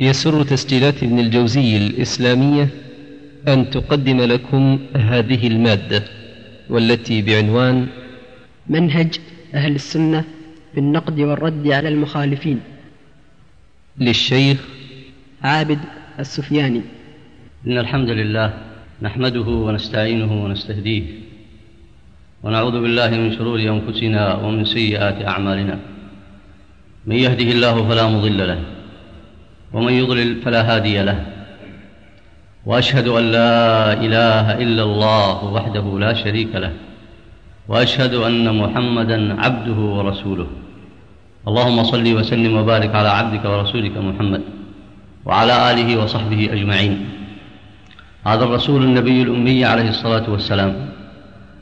يسر تسجيلات ابن الجوزي الإسلامية أن تقدم لكم هذه المادة والتي بعنوان منهج أهل السنة في النقد والرد على المخالفين. للشيخ عابد السفياني. إن الحمد لله نحمده ونستعينه ونستهديه ونعوذ بالله من شرور أنفسنا ومن سيئات أعمالنا. من يهده الله فلا مضل له ومن يضلل فلا هادي له. وأشهد أن لا إله إلا الله وحده لا شريك له. وأشهد أن محمدا عبده ورسوله. اللهم صل وسلم وبارك على عبدك ورسولك محمد وعلى آله وصحبه أجمعين. هذا الرسول النبي الأمي عليه الصلاة والسلام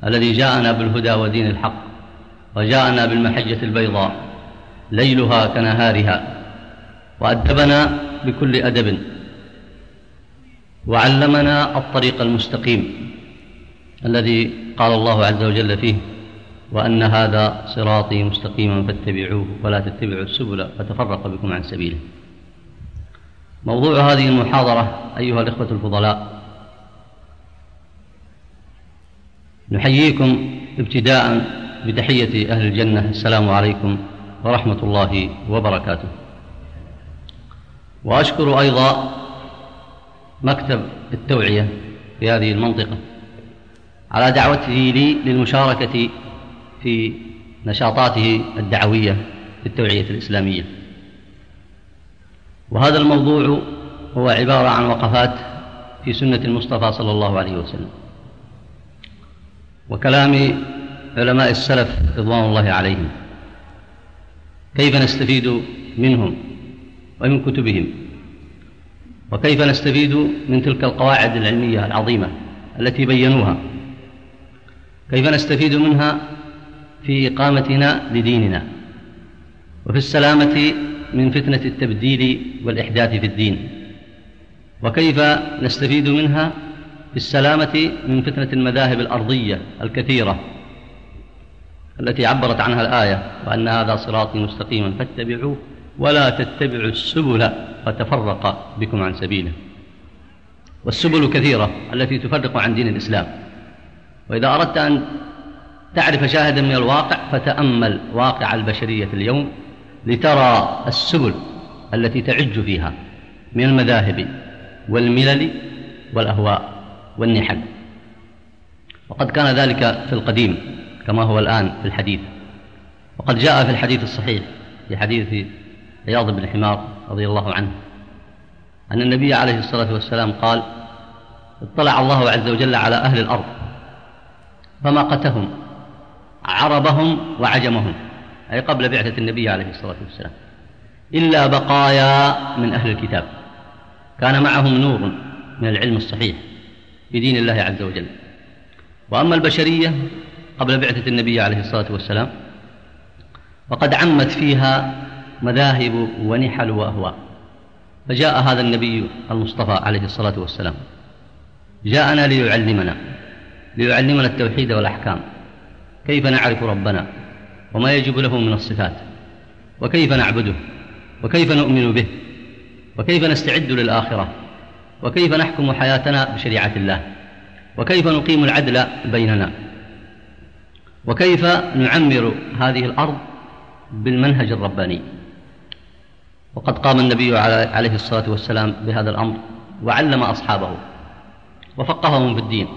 الذي جاءنا بالهدى ودين الحق وجاءنا بالمحجة البيضاء ليلها كنهارها. وأدبنا بكل أدب. وعلمنا الطريق المستقيم الذي قال الله عز وجل فيه وأن هذا صراطي مستقيما فاتبعوه ولا تتبعوا السبل فتفرق بكم عن سبيله. موضوع هذه المحاضرة أيها الإخوة الفضلاء نحييكم ابتداء بتحية أهل الجنة. السلام عليكم ورحمة الله وبركاته. وأشكر أيضا مكتب التوعية في هذه المنطقة على دعوته لي للمشاركة في نشاطاته الدعوية في التوعية الإسلامية. وهذا الموضوع هو عبارة عن وقفات في سنة المصطفى صلى الله عليه وسلم. وكلام علماء السلف رضوان الله عليهم. كيف نستفيد منهم؟ ومن كتبهم. وكيف نستفيد من تلك القواعد العلمية العظيمة التي بينوها؟ كيف نستفيد منها في إقامتنا لديننا؟ وفي السلامة من فتنة التبديل والإحداث في الدين. وكيف نستفيد منها في السلامة من فتنة المذاهب الأرضية الكثيرة التي عبرت عنها الآية وأن هذا صراطي مستقيما فاتبعوه ولا تتبعوا السبل فتفرق بكم عن سبيله. والسبل كثيرة التي تفرق عن دين الإسلام. وإذا أردت أن تعرف شاهدا من الواقع فتأمل واقع البشرية اليوم لترى السبل التي تعج فيها من المذاهب والملل والأهواء والنحل. وقد كان ذلك في القديم كما هو الآن في الحديث. وقد جاء في الحديث الصحيح في حديث عياض بن حمار رضي الله عنه أن النبي عليه الصلاة والسلام قال اطلع الله عز وجل على أهل الأرض فمقتهم عربهم وعجمهم أي قبل بعثة النبي عليه الصلاة والسلام إلا بقايا من أهل الكتاب كان معهم نور من العلم الصحيح بدين الله عز وجل. وأما البشرية قبل بعثة النبي عليه الصلاة والسلام فقد عمت فيها مذاهب ونحل وأهواء. فجاء هذا النبي المصطفى عليه الصلاة والسلام. جاءنا ليعلمنا ليعلمنا التوحيد والأحكام. كيف نعرف ربنا؟ وما يجب له من الصفات. وكيف نعبده؟ وكيف نؤمن به؟ وكيف نستعد للآخرة؟ وكيف نحكم حياتنا بشريعة الله؟ وكيف نقيم العدل بيننا؟ وكيف نعمر هذه الأرض بالمنهج الرباني؟ وقد قام النبي عليه الصلاة والسلام بهذا الأمر وعلم أصحابه وفقههم في الدين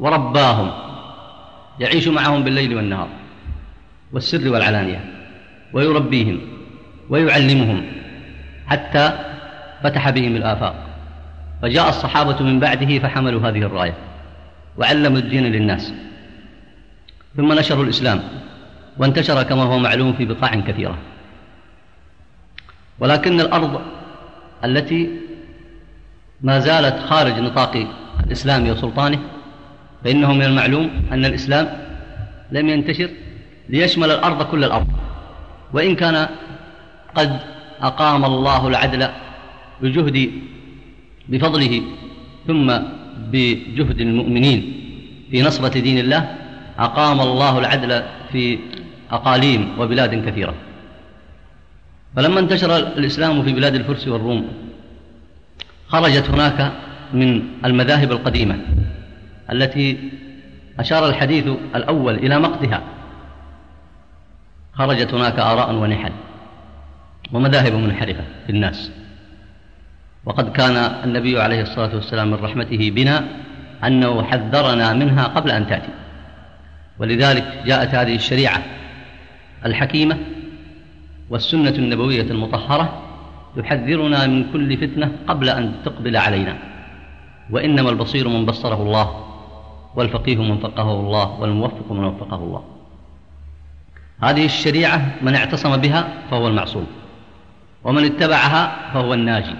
ورباهم يعيش معهم بالليل والنهار والسر والعلانية ويربيهم ويعلمهم حتى فتح بهم الآفاق. فجاء الصحابة من بعده فحملوا هذه الراية وعلموا الدين للناس. ثم نشروا الإسلام وانتشر كما هو معلوم في بقاع كثيرة. ولكن الأرض التي ما زالت خارج نطاق الإسلام وسلطانه فإنه من المعلوم أن الإسلام لم ينتشر ليشمل الأرض كل الأرض. وإن كان قد أقام الله العدل بجهد بفضله ثم بجهد المؤمنين في نصرة دين الله أقام الله العدل في أقاليم وبلاد كثيرة. فلما انتشر الإسلام في بلاد الفرس والروم خرجت هناك من المذاهب القديمة التي أشار الحديث الأول إلى مقتها. خرجت هناك آراء ونحل ومذاهب منحرفة في الناس. وقد كان النبي عليه الصلاة والسلام من رحمته بنا أنه حذرنا منها قبل أن تأتي. ولذلك جاءت هذه الشريعة الحكيمة والسنة النبوية المطهرة تحذرنا من كل فتنة قبل أن تقبل علينا. وإنما البصير من بصره الله والفقيه من فقهه الله والموفق من وفقه الله. هذه الشريعة من اعتصم بها فهو المعصوم ومن اتبعها فهو الناجي.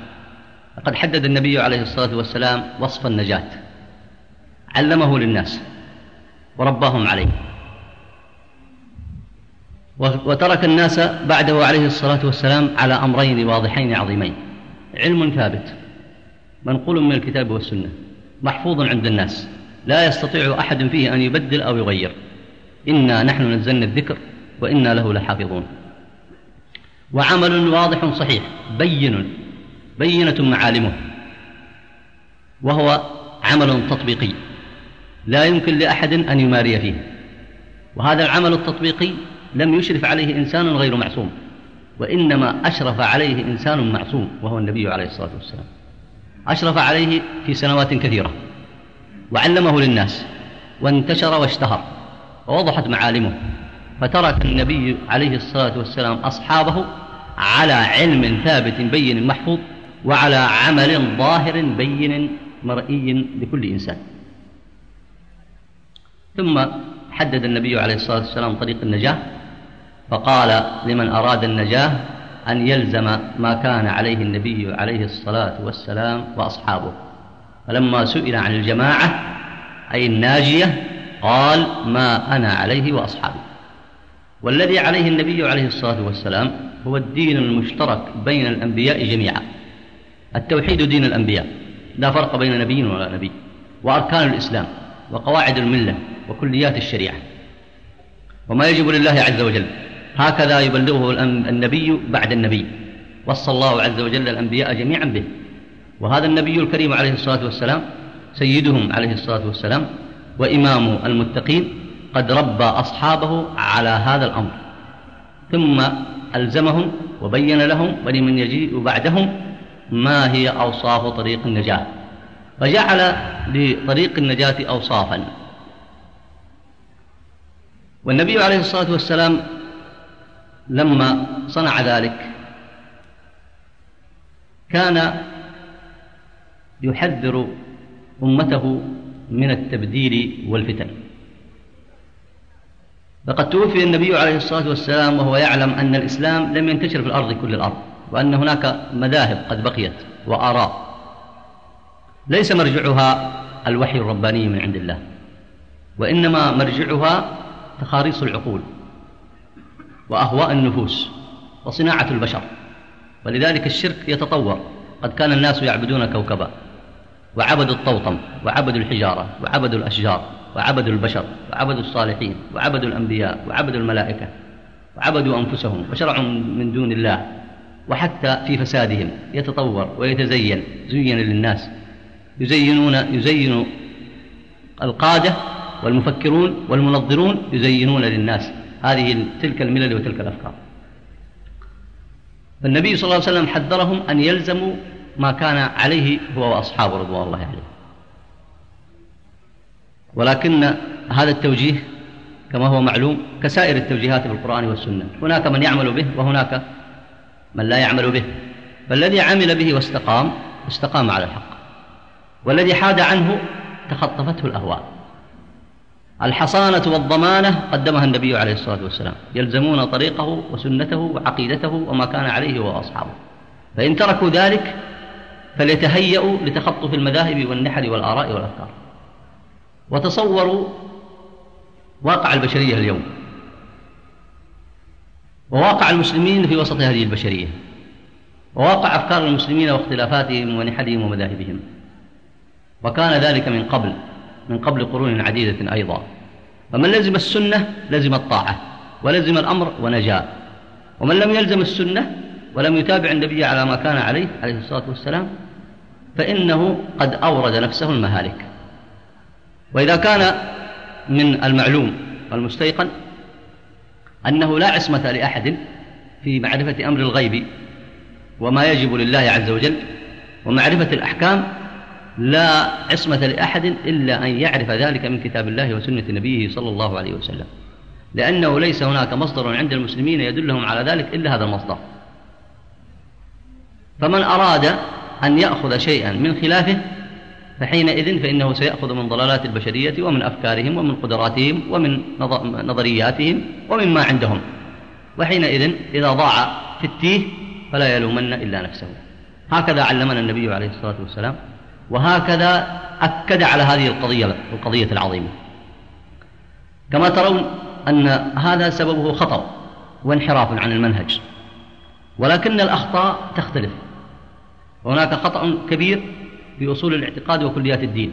لقد حدد النبي عليه الصلاة والسلام وصف النجاة علمه للناس ورباهم عليه. وترك الناس بعده عليه الصلاة والسلام على أمرين واضحين عظيمين. علم ثابت منقول من الكتاب والسنة محفوظ عند الناس لا يستطيع أحد فيه أن يبدل أو يغير. إنا نحن نزلنا الذكر وإنا له لحافظون. وعمل واضح صحيح بين بينة معالمه. وهو عمل تطبيقي لا يمكن لأحد أن يماري فيه. وهذا العمل التطبيقي لم يشرف عليه إنسان غير معصوم وإنما أشرف عليه إنسان معصوم وهو النبي عليه الصلاة والسلام. أشرف عليه في سنوات كثيرة وعلمه للناس وانتشر واشتهر ووضحت معالمه فترك النبي عليه الصلاة والسلام أصحابه على علم ثابت بين محفوظ وعلى عمل ظاهر بين مرئي لكل إنسان. ثم حدد النبي عليه الصلاة والسلام طريق النجاة فقال لمن أراد النجاة أن يلزم ما كان عليه النبي عليه الصلاة والسلام وأصحابه. فلما سئل عن الجماعة أي الناجية قال ما أنا عليه وأصحابي. والذي عليه النبي عليه الصلاة والسلام هو الدين المشترك بين الأنبياء جميعا. التوحيد دين الأنبياء. لا فرق بين نبي ولا نبي. وأركان الإسلام وقواعد الملة وكليات الشريعة. وما يجب لله عز وجل هكذا يبلغه النبي بعد النبي. وصى الله عز وجل الأنبياء جميعا به. وهذا النبي الكريم عليه الصلاة والسلام سيدهم عليه الصلاة والسلام وإمام المتقين قد ربى أصحابه على هذا الأمر. ثم ألزمهم وبين لهم ولمن يجيء بعدهم ما هي أوصاف طريق النجاة. فجعل لطريق النجاة أوصافا. والنبي عليه الصلاة والسلام لما صنع ذلك. كان يحذر أمته من التبديل والفتن. لقد توفي النبي عليه الصلاة والسلام وهو يعلم أن الإسلام لم ينتشر في الأرض كل الأرض وأن هناك مذاهب قد بقيت وآراء. ليس مرجعها الوحي الرباني من عند الله وإنما مرجعها تخاريص العقول. وأهواء النفوس وصناعة البشر. ولذلك الشرك يتطور. قد كان الناس يعبدون كوكبا وعبدوا الطوطم وعبدوا الحجارة وعبدوا الأشجار وعبدوا البشر وعبدوا الصالحين وعبدوا الأنبياء وعبدوا الملائكة وعبدوا أنفسهم وشرعوا من دون الله وحتى في فسادهم يتطور ويتزين زين للناس. يزينون يزين القادة والمفكرون والمنظرون يزينون للناس. هذه تلك الملل وتلك الأفكار. فالنبي صلى الله عليه وسلم حذرهم أن يلزموا ما كان عليه هو وأصحابه رضوان الله عليه. ولكن هذا التوجيه كما هو معلوم كسائر التوجيهات في القرآن والسنة. هناك من يعمل به وهناك من لا يعمل به. فالذي عمل به واستقام استقام على الحق. والذي حاد عنه تخطفته الأهواء. الحصانة والضمانة قدمها النبي عليه الصلاة والسلام. يلزمون طريقه وسنته وعقيدته وما كان عليه هو أصحابه فإن تركوا ذلك فليتهيأوا لتخطف المذاهب والنحل والآراء والأفكار. وتصوروا واقع البشرية اليوم. وواقع المسلمين في وسط هذه البشرية. وواقع أفكار المسلمين واختلافاتهم ونحلهم ومذاهبهم. وكان ذلك من قبل. من قبل قرون عديدة أيضا. فمن لزم السنة لزم الطاعة ولزم الأمر ونجا. ومن لم يلزم السنة ولم يتابع النبي على ما كان عليه عليه الصلاة والسلام فإنه قد أورد نفسه المهالك. وإذا كان من المعلوم والمستيقن أنه لا عصمة لأحد في معرفة أمر الغيب وما يجب لله عز وجل ومعرفة الأحكام لا عصمة لأحد إلا أن يعرف ذلك من كتاب الله وسنة نبيه صلى الله عليه وسلم. لأنه ليس هناك مصدر عند المسلمين يدلهم على ذلك إلا هذا المصدر. فمن أراد أن يأخذ شيئا من خلافه فحينئذ فإنه سيأخذ من ضلالات البشرية ومن أفكارهم ومن قدراتهم ومن نظرياتهم ومما عندهم. وحينئذ إذا ضاع في التيه فلا يلومن إلا نفسه. هكذا علمنا النبي عليه الصلاة والسلام. وهكذا أكد على هذه القضية القضية العظيمة. كما ترون أن هذا سببه خطأ وانحراف عن المنهج. ولكن الأخطاء تختلف. وهناك خطأ كبير في أصول الاعتقاد وكليات الدين.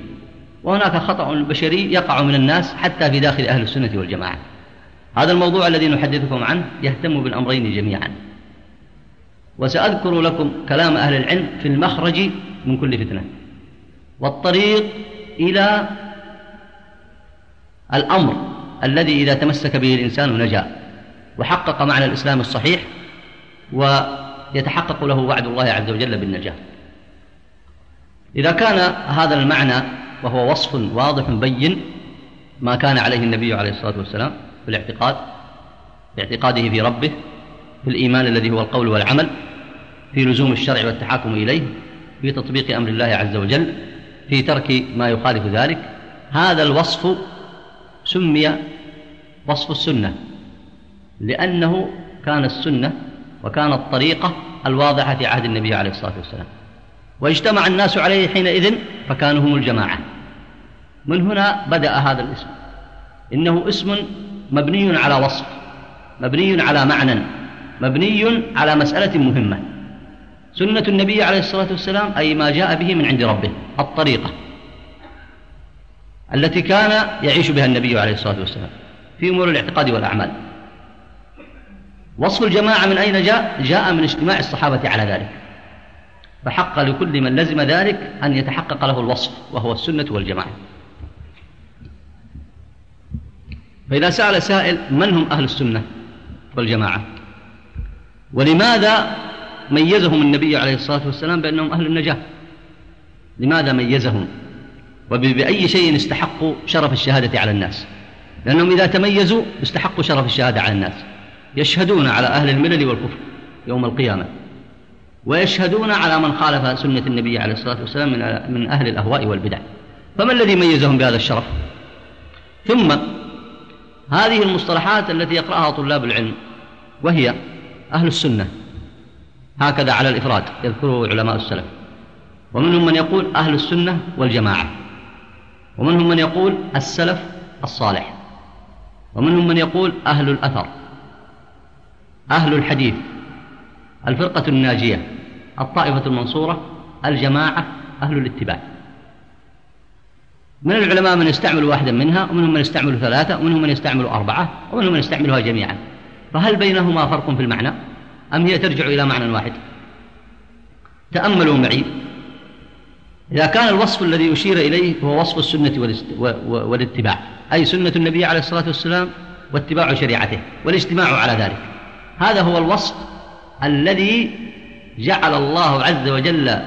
وهناك خطأ بشري يقع من الناس حتى في داخل أهل السنة والجماعة. هذا الموضوع الذي نحدثكم عنه يهتم بالأمرين جميعا. وسأذكر لكم كلام أهل العلم في المخرج من كل فتنة. والطريق إلى الأمر الذي إذا تمسك به الإنسان نجا وحقق معنى الإسلام الصحيح ويتحقق له وعد الله عز وجل بالنجاة. إذا كان هذا المعنى وهو وصف واضح بين ما كان عليه النبي عليه الصلاة والسلام في الاعتقاد باعتقاده في ربه في الإيمان الذي هو القول والعمل في لزوم الشرع والتحاكم إليه في تطبيق أمر الله عز وجل في ترك ما يخالف ذلك هذا الوصف سمي وصف السنة لأنه كان السنة وكان الطريقة الواضحة في عهد النبي عليه الصلاة والسلام. واجتمع الناس عليه حينئذ فكانوا هم الجماعة. من هنا بدأ هذا الاسم. إنه اسم مبني على وصف مبني على معنى مبني على مسألة مهمة. سنة النبي عليه الصلاة والسلام أي ما جاء به من عند ربه الطريقة التي كان يعيش بها النبي عليه الصلاة والسلام في أمور الاعتقاد والأعمال. وصف الجماعة من أين جاء؟ جاء من اجتماع الصحابة على ذلك. فحق لكل من لزم ذلك أن يتحقق له الوصف وهو السنة والجماعة. فإذا سأل سائل من هم أهل السنة والجماعة؟ ولماذا ميزهم النبي عليه الصلاة والسلام بأنهم أهل النجاة. لماذا ميزهم؟ وبأي شيء استحقوا شرف الشهادة على الناس؟ لأنهم إذا تميزوا استحقوا شرف الشهادة على الناس. يشهدون على أهل الملل والكفر يوم القيامة. ويشهدون على من خالف سنة النبي عليه الصلاة والسلام من أهل الأهواء والبدع. فما الذي ميزهم بهذا الشرف؟ ثم هذه المصطلحات التي يقرأها طلاب العلم وهي أهل السنة. هكذا على الإفراد يذكره علماء السلف. ومنهم من يقول أهل السنة والجماعة. ومنهم من يقول السلف الصالح. ومنهم من يقول أهل الأثر أهل الحديث الفرقة الناجية الطائفة المنصورة الجماعة أهل الاتباع. من العلماء من يستعمل واحدا منها ومنهم من يستعمل ثلاثة ومنهم من يستعمل أربعة ومنهم من يستعملها جميعا. فهل بينهما فرق في المعنى؟ أم هي ترجع إلى معنى واحد؟ تأملوا معي. إذا كان الوصف الذي أشير إليه هو وصف السنة والاتباع. أي سنة النبي عليه الصلاة والسلام واتباع شريعته والاجتماع على ذلك. هذا هو الوصف الذي جعل الله عز وجل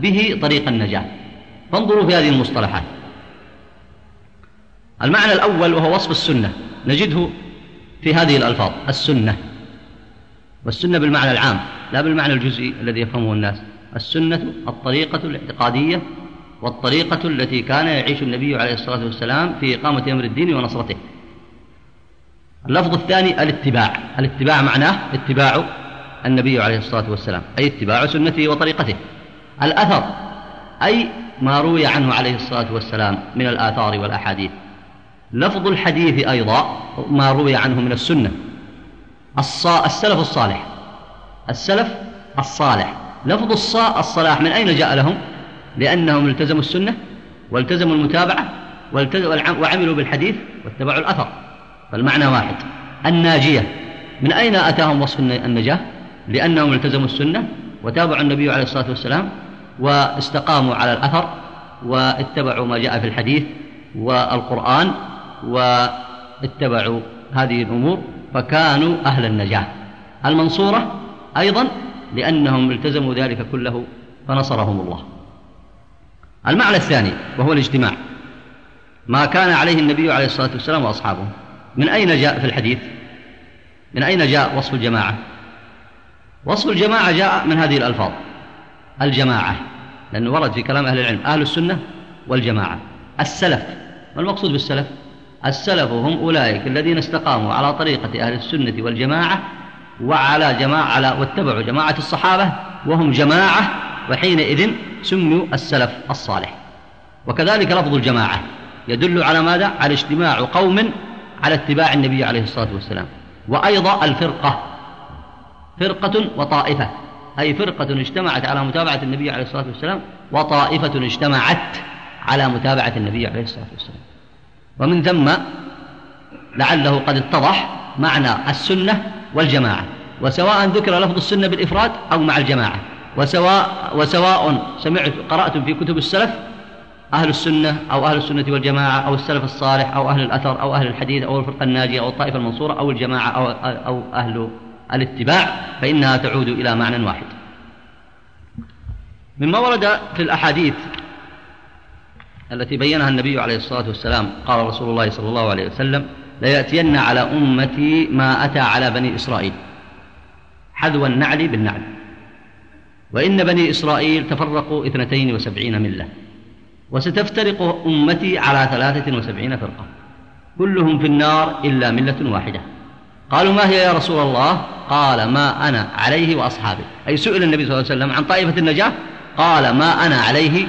به طريق النجاة. فانظروا في هذه المصطلحات. المعنى الأول وهو وصف السنة. نجده في هذه الألفاظ. السنة. والسنة بالمعنى العام لا بالمعنى الجزئي الذي يفهمه الناس. السنة الطريقة الاعتقادية والطريقة التي كان يعيش النبي عليه الصلاة والسلام في إقامة أمر الدين ونصرته. اللفظ الثاني الاتباع. الاتباع معناه اتباع النبي عليه الصلاة والسلام أي اتباع سنته وطريقته. الأثر أي ما روي عنه عليه الصلاة والسلام من الآثار والأحاديث. لفظ الحديث أيضا ما روي عنه من السنة. السلف الصالح. السلف الصالح. لفظ الصاء الصلاح من أين جاء لهم؟ لأنهم التزموا السنة والتزموا المتابعة وعملوا بالحديث واتبعوا الأثر. فالمعنى واحد. الناجية. من أين أتاهم وصف النجاة؟ لأنهم التزموا السنة وتابعوا النبي عليه الصلاة والسلام واستقاموا على الأثر واتبعوا ما جاء في الحديث والقرآن واتبعوا هذه الأمور فكانوا أهل النجاة. المنصورة أيضا لأنهم التزموا ذلك كله فنصرهم الله. المعنى الثاني وهو الاجتماع. ما كان عليه النبي عليه الصلاة والسلام وأصحابه. من أين جاء في الحديث؟ من أين جاء وصف الجماعة؟ وصف الجماعة جاء من هذه الألفاظ. الجماعة لأنه ورد في كلام أهل العلم أهل السنة والجماعة. السلف ما المقصود بالسلف؟ السلف هم أولئك الذين استقاموا على طريقة أهل السنة والجماعة وعلى جماعة على واتبعوا جماعة الصحابة وهم جماعة وحينئذ سموا السلف الصالح. وكذلك لفظ الجماعة يدل على ماذا؟ على اجتماع قوم على اتباع النبي عليه الصلاة والسلام. وأيضا الفرقة فرقة وطائفة. أي فرقة اجتمعت على متابعة النبي عليه الصلاة والسلام وطائفة اجتمعت على متابعة النبي عليه الصلاة والسلام. ومن ثم لعله قد اتضح معنى السنة والجماعة وسواء ذكر لفظ السنة بالإفراد أو مع الجماعة وسواء وسواء سمعت قرأتم في كتب السلف أهل السنة أو أهل السنة والجماعة أو السلف الصالح أو أهل الأثر أو أهل الحديث أو الفرقة الناجية أو الطائفة المنصورة أو الجماعة أو, أو أهل الاتباع فإنها تعود إلى معنى واحد. مما ورد في الأحاديث التي بينها النبي عليه الصلاة والسلام قال رسول الله صلى الله عليه وسلم ليأتين على أمتي ما أتى على بني إسرائيل. حذو النعل بالنعل. وإن بني إسرائيل تفرقوا اثنتين وسبعين ملة. وستفترق أمتي على ثلاثة وسبعين فرقة. كلهم في النار إلا ملة واحدة. قالوا ما هي يا رسول الله؟ قال ما أنا عليه وأصحابي. أي سئل النبي صلى الله عليه وسلم عن طائفة النجاة؟ قال ما أنا عليه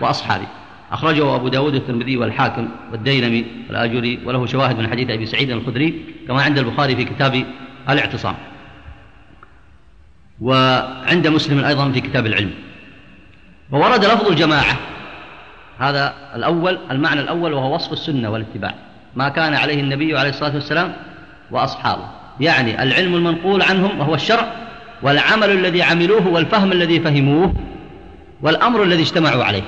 وأصحابي. أخرجه أبو داود الترمذي والحاكم والديلمي والآجري وله شواهد من حديث أبي سعيد الخدري كما عند البخاري في كتاب الاعتصام. وعند مسلم أيضا في كتاب العلم. وورد لفظ الجماعة. هذا الأول المعنى الأول وهو وصف السنة والاتباع. ما كان عليه النبي عليه الصلاة والسلام وأصحابه. يعني العلم المنقول عنهم وهو الشرع والعمل الذي عملوه والفهم الذي فهموه والأمر الذي اجتمعوا عليه.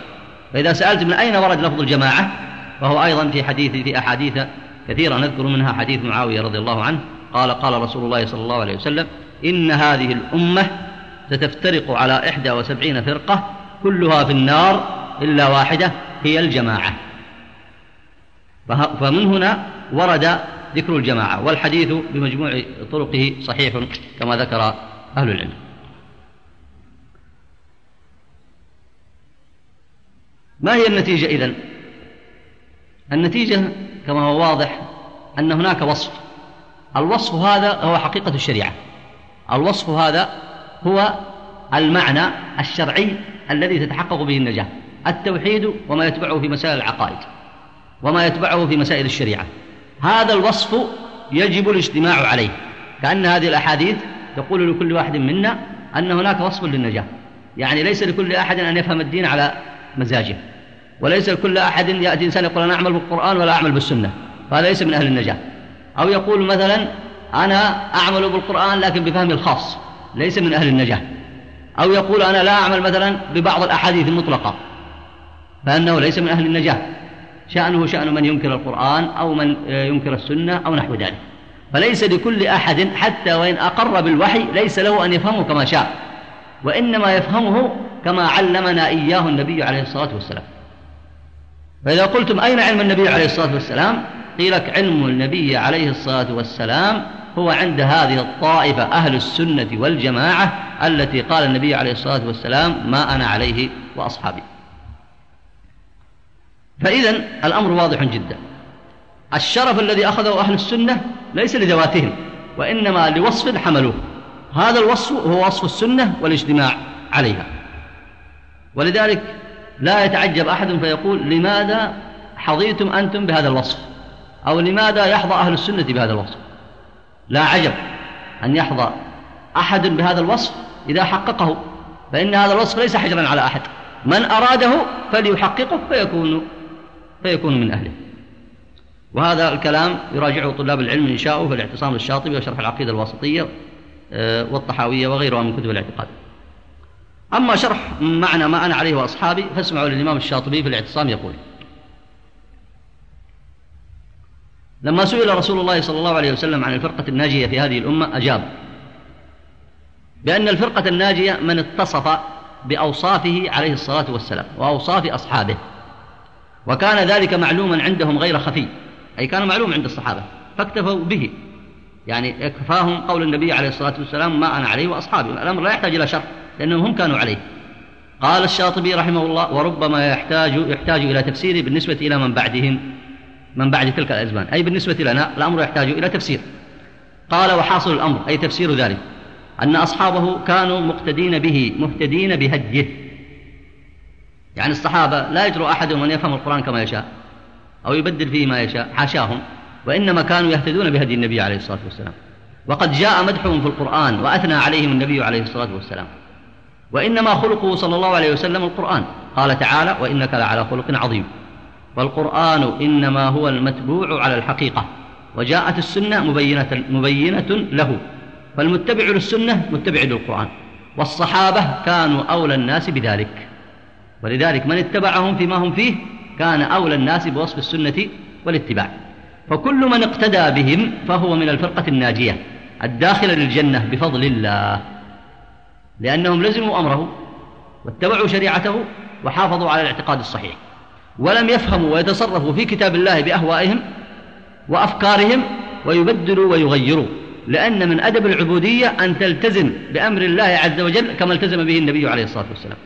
فإذا سألت من أين ورد لفظ الجماعة فهو أيضا في حديث في أحاديث كثيرة نذكر منها حديث معاوية رضي الله عنه قال قال رسول الله صلى الله عليه وسلم إن هذه الأمة ستفترق على إحدى وسبعين فرقة كلها في النار إلا واحدة هي الجماعة. فمن هنا ورد ذكر الجماعة والحديث بمجموع طرقه صحيح كما ذكر أهل العلم. ما هي النتيجة إذن؟ النتيجة كما هو واضح أن هناك وصف. الوصف هذا هو حقيقة الشريعة. الوصف هذا هو المعنى الشرعي الذي تتحقق به النجاة. التوحيد وما يتبعه في مسائل العقائد وما يتبعه في مسائل الشريعة. هذا الوصف يجب الاجتماع عليه. كأن هذه الأحاديث تقول لكل واحد منا أن هناك وصف للنجاة. يعني ليس لكل أحد أن يفهم الدين على مزاجه. وليس لكل أحد يأتي إنسان يقول أنا أعمل بالقرآن ولا أعمل بالسنة. فهذا ليس من أهل النجاة. أو يقول مثلا أنا أعمل بالقرآن لكن بفهمي الخاص. ليس من أهل النجاة. أو يقول أنا لا أعمل مثلا ببعض الأحاديث المطلقة. فأنه ليس من أهل النجاة. شأنه شأن من ينكر القرآن أو من ينكر السنة أو نحو ذلك. فليس لكل أحد حتى وإن أقر بالوحي ليس له أن يفهمه كما شاء. وإنما يفهمه كما علمنا إياه النبي عليه الصلاة والسلام. فإذا قلتم أين علم النبي عليه الصلاة والسلام؟ قيل لك علم النبي عليه الصلاة والسلام هو عند هذه الطائفة أهل السنة والجماعة التي قال النبي عليه الصلاة والسلام ما أنا عليه وأصحابي. فإذا الأمر واضح جدا. الشرف الذي أخذه أهل السنة ليس لذواتهم وإنما لوصف حملوه. هذا الوصف هو وصف السنة والاجتماع عليها. ولذلك لا يتعجب أحد فيقول لماذا حظيتم أنتم بهذا الوصف؟ أو لماذا يحظى أهل السنة بهذا الوصف؟ لا عجب أن يحظى أحد بهذا الوصف إذا حققه فإن هذا الوصف ليس حجرا على أحد. من أراده فليحققه فيكون فيكون من أهله. وهذا الكلام يراجعه طلاب العلم إن شاءوا في الاعتصام الشاطبي وشرح العقيدة الواسطية آه، والطحاوية وغيرها من كتب الاعتقاد. أما شرح معنى ما أنا عليه وأصحابي فاسمعوا للإمام الشاطبي في الاعتصام يقول لما سئل رسول الله صلى الله عليه وسلم عن الفرقة الناجية في هذه الأمة أجاب بأن الفرقة الناجية من اتصف بأوصافه عليه الصلاة والسلام وأوصاف أصحابه وكان ذلك معلوما عندهم غير خفي أي كان معلوم عند الصحابة فاكتفوا به يعني يكفاهم قول النبي عليه الصلاة والسلام ما أنا عليه وأصحابي الأمر لا يحتاج إلى شرح. لأنهم هم كانوا عليه. قال الشاطبي رحمه الله وربما يحتاج يحتاج إلى تفسير بالنسبة إلى من بعدهم من بعد تلك الأزمان. أي بالنسبة لنا الأمر يحتاج إلى تفسير. قال وحاصل الأمر. أي تفسير ذلك. أن أصحابه كانوا مقتدين به مهتدين بهديه. يعني الصحابة لا يجرؤ أحدهم أن يفهم القرآن كما يشاء أو يبدل فيه ما يشاء حاشاهم. وإنما كانوا يهتدون بهدي النبي عليه الصلاة والسلام. وقد جاء مدحهم في القرآن وأثنى عليهم النبي عليه الصلاة والسلام. وإنما خلقه صلى الله عليه وسلم القرآن. قال تعالى وإنك لعلى خلق عظيم. والقرآن إنما هو المتبوع على الحقيقة وجاءت السنة مبينة, مبينة له. فالمتبع للسنة متبع للقرآن. والصحابة كانوا أولى الناس بذلك. ولذلك من اتبعهم فيما هم فيه كان أولى الناس بوصف السنة والاتباع. فكل من اقتدى بهم فهو من الفرقة الناجية الداخلة للجنة بفضل الله. لأنهم لزموا أمره واتبعوا شريعته وحافظوا على الاعتقاد الصحيح ولم يفهموا ويتصرفوا في كتاب الله بأهوائهم وأفكارهم ويبدلوا ويغيروا لأن من أدب العبودية أن تلتزم بأمر الله عز وجل كما التزم به النبي عليه الصلاة والسلام.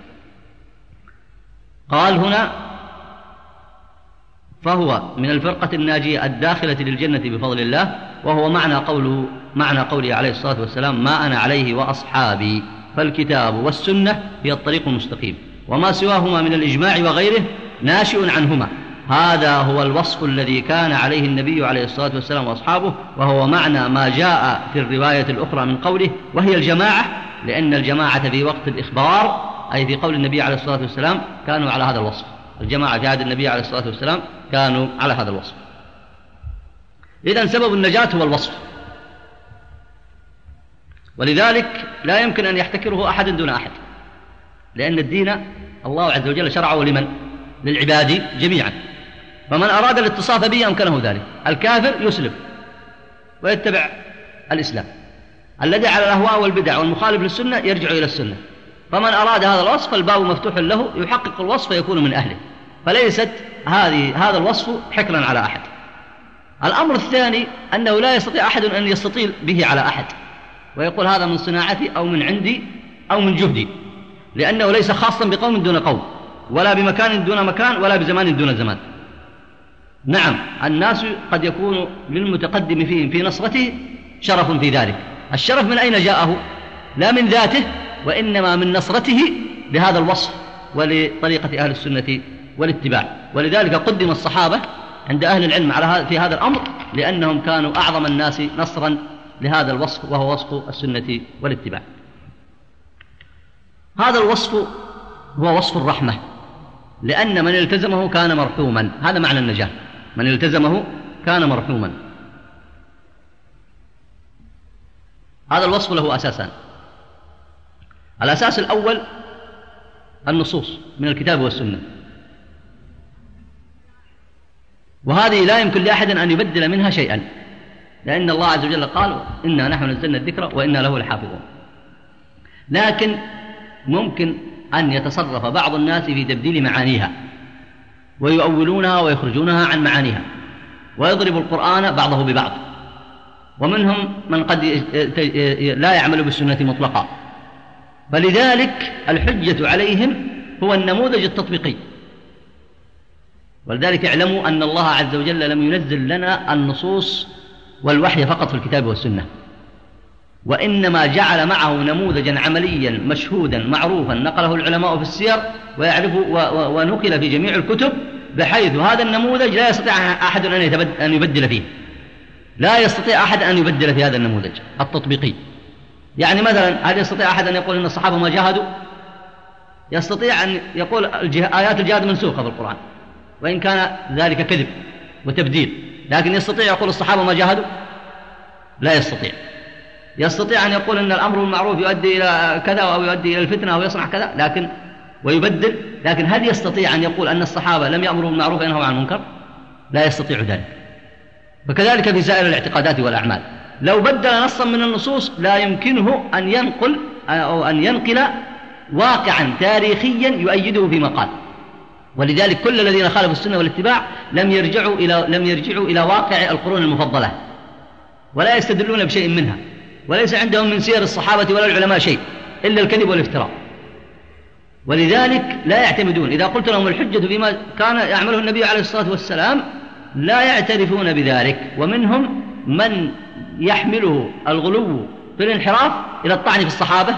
قال هنا فهو من الفرقة الناجية الداخلة للجنة بفضل الله وهو معنى قوله معنى قوله عليه الصلاة والسلام ما أنا عليه وأصحابي. فالكتاب والسنة هي الطريق المستقيم وما سواهما من الإجماع وغيره ناشئ عنهما. هذا هو الوصف الذي كان عليه النبي عليه الصلاة والسلام وأصحابه وهو معنى ما جاء في الرواية الأخرى من قوله وهي الجماعة. لأن الجماعة في وقت الإخبار أي في قول النبي عليه الصلاة والسلام كانوا على هذا الوصف. الجماعة في عهد النبي عليه الصلاة والسلام كانوا على هذا الوصف. إذا سبب النجاة هو الوصف. ولذلك لا يمكن أن يحتكره أحد دون أحد لأن الدين الله عز وجل شرعه لمن؟ للعباد جميعا. فمن أراد الاتصاف به أمكنه ذلك. الكافر يسلم ويتبع الإسلام. الذي على الأهواء والبدع والمخالف للسنة يرجع إلى السنة. فمن أراد هذا الوصف فالباب مفتوح له يحقق الوصف فيكون من أهله. فليست هذه هذا الوصف حكرا على أحد. الأمر الثاني أنه لا يستطيع أحد أن يستطيل به على أحد. ويقول هذا من صناعتي أو من عندي أو من جهدي لأنه ليس خاصا بقوم دون قوم ولا بمكان دون مكان ولا بزمان دون زمان. نعم الناس قد يكون للمتقدم فيهم في نصرته شرف في ذلك. الشرف من أين جاءه؟ لا من ذاته وإنما من نصرته بهذا الوصف ولطريقة أهل السنة والاتباع. ولذلك قدم الصحابة عند أهل العلم على في هذا الأمر لأنهم كانوا أعظم الناس نصرا لهذا الوصف وهو وصف السنة والاتباع. هذا الوصف هو وصف الرحمة لأن من التزمه كان مرحوما. هذا معنى النجاة. من التزمه كان مرحوما. هذا الوصف له أساسان. الأساس الأول النصوص من الكتاب والسنة. وهذه لا يمكن لأحد أن يبدل منها شيئا. لأن الله عز وجل قال إنا نحن نزلنا الذكر وإنا له لحافظون. لكن ممكن أن يتصرف بعض الناس في تبديل معانيها ويؤولونها ويخرجونها عن معانيها ويضرب القرآن بعضه ببعض. ومنهم من قد لا يعمل بالسنة مطلقا. فلذلك الحجة عليهم هو النموذج التطبيقي. ولذلك اعلموا أن الله عز وجل لم ينزل لنا النصوص والوحي فقط في الكتاب والسنة. وإنما جعل معه نموذجا عمليا مشهودا معروفا نقله العلماء في السير ويعرف ونقل في جميع الكتب بحيث هذا النموذج لا يستطيع أحد أن يبدل فيه. لا يستطيع أحد أن يبدل في هذا النموذج التطبيقي. يعني مثلا هل يستطيع أحد أن يقول أن الصحابة ما جاهدوا؟ يستطيع أن يقول آيات الجهاد منسوخة في القرآن وإن كان ذلك كذب وتبديل. لكن يستطيع يقول الصحابة ما جاهدوا؟ لا يستطيع. يستطيع أن يقول أن الأمر بالمعروف يؤدي إلى كذا أو يؤدي إلى الفتنة أو يصنع كذا لكن ويبدل. لكن هل يستطيع أن يقول أن الصحابة لم يأمروا بالمعروف وينهوا عن المنكر؟ لا يستطيع ذلك. وكذلك في سائر الاعتقادات والأعمال. لو بدل نصا من النصوص لا يمكنه أن ينقل أو أن ينقل واقعا تاريخيا يؤيده فيما قال. ولذلك كل الذين خالفوا السنة والاتباع لم يرجعوا إلى لم يرجعوا إلى واقع القرون المفضلة. ولا يستدلون بشيء منها. وليس عندهم من سير الصحابة ولا العلماء شيء إلا الكذب والافتراء. ولذلك لا يعتمدون. إذا قلت لهم الحجة فيما كان يعمله النبي عليه الصلاة والسلام لا يعترفون بذلك. ومنهم من يحمله الغلو في الانحراف إلى الطعن في الصحابة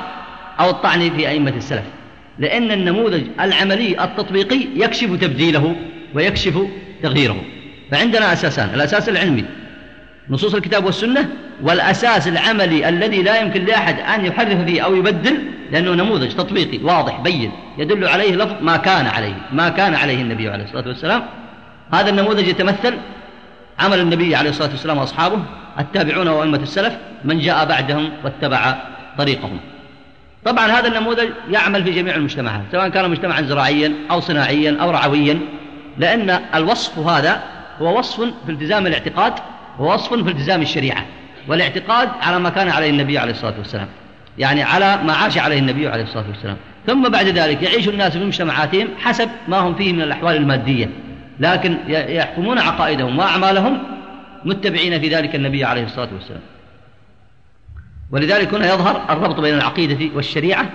أو الطعن في أئمة السلف. لأن النموذج العملي التطبيقي يكشف تبديله ويكشف تغييره. فعندنا أساسان الأساس العلمي نصوص الكتاب والسنة والأساس العملي الذي لا يمكن لأحد أن يحرف فيه أو يبدل لأنه نموذج تطبيقي واضح بين يدل عليه لفظ ما كان عليه ما كان عليه النبي عليه الصلاة والسلام. هذا النموذج يتمثل عمل النبي عليه الصلاة والسلام وأصحابه التابعون وأئمة السلف من جاء بعدهم واتبع طريقهم. طبعا هذا النموذج يعمل في جميع المجتمعات سواء كان مجتمعا زراعيا أو صناعيا أو رعويا لأن الوصف هذا هو وصف في التزام الاعتقاد ووصف في التزام الشريعة والاعتقاد على ما كان عليه النبي عليه الصلاة والسلام يعني على ما عاش عليه النبي عليه الصلاة والسلام. ثم بعد ذلك يعيش الناس في مجتمعاتهم حسب ما هم فيه من الأحوال المادية لكن يحكمون عقائدهم وأعمالهم متبعين في ذلك النبي عليه الصلاة والسلام. ولذلك هنا يظهر الربط بين العقيدة والشريعة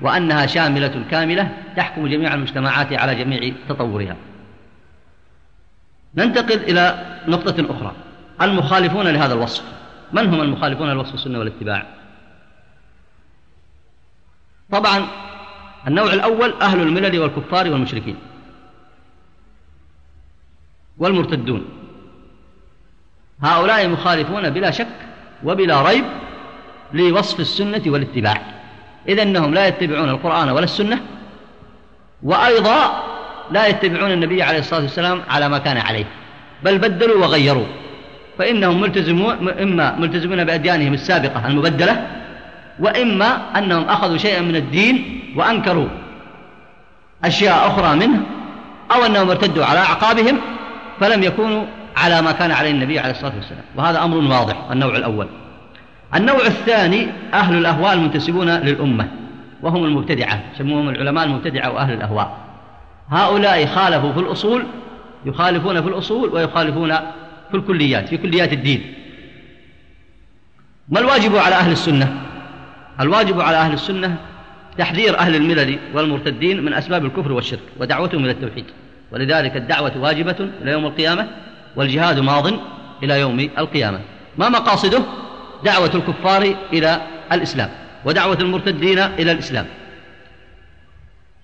وأنها شاملة كاملة تحكم جميع المجتمعات على جميع تطورها. ننتقل إلى نقطة أخرى. المخالفون لهذا الوصف. من هم المخالفون لوصف السنة والاتباع. طبعا النوع الأول أهل الملل والكفار والمشركين. والمرتدون. هؤلاء مخالفون بلا شك وبلا ريب لوصف السنة والاتباع. إذا أنهم لا يتبعون القرآن ولا السنة وأيضا لا يتبعون النبي عليه الصلاة والسلام على ما كان عليه بل بدلوا وغيروا. فإنهم ملتزمون إما ملتزمون بأديانهم السابقة المبدلة وإما أنهم أخذوا شيئا من الدين وأنكروا أشياء أخرى منه أو أنهم ارتدوا على أعقابهم فلم يكونوا على ما كان عليه النبي عليه الصلاة والسلام. وهذا أمر واضح النوع الأول. النوع الثاني أهل الأهواء المنتسبون للأمة وهم المبتدعة يسموهم العلماء المبتدعة وأهل الأهواء. هؤلاء خالفوا في الأصول يخالفون في الأصول ويخالفون في الكليات في كليات الدين. ما الواجب على أهل السنة؟ الواجب على أهل السنة تحذير أهل الملل والمرتدين من أسباب الكفر والشرك ودعوتهم إلى التوحيد. ولذلك الدعوة واجبة إلى يوم القيامة والجهاد ماض إلى يوم القيامة. ما مقاصده؟ دعوة الكفار إلى الإسلام ودعوة المرتدين إلى الإسلام.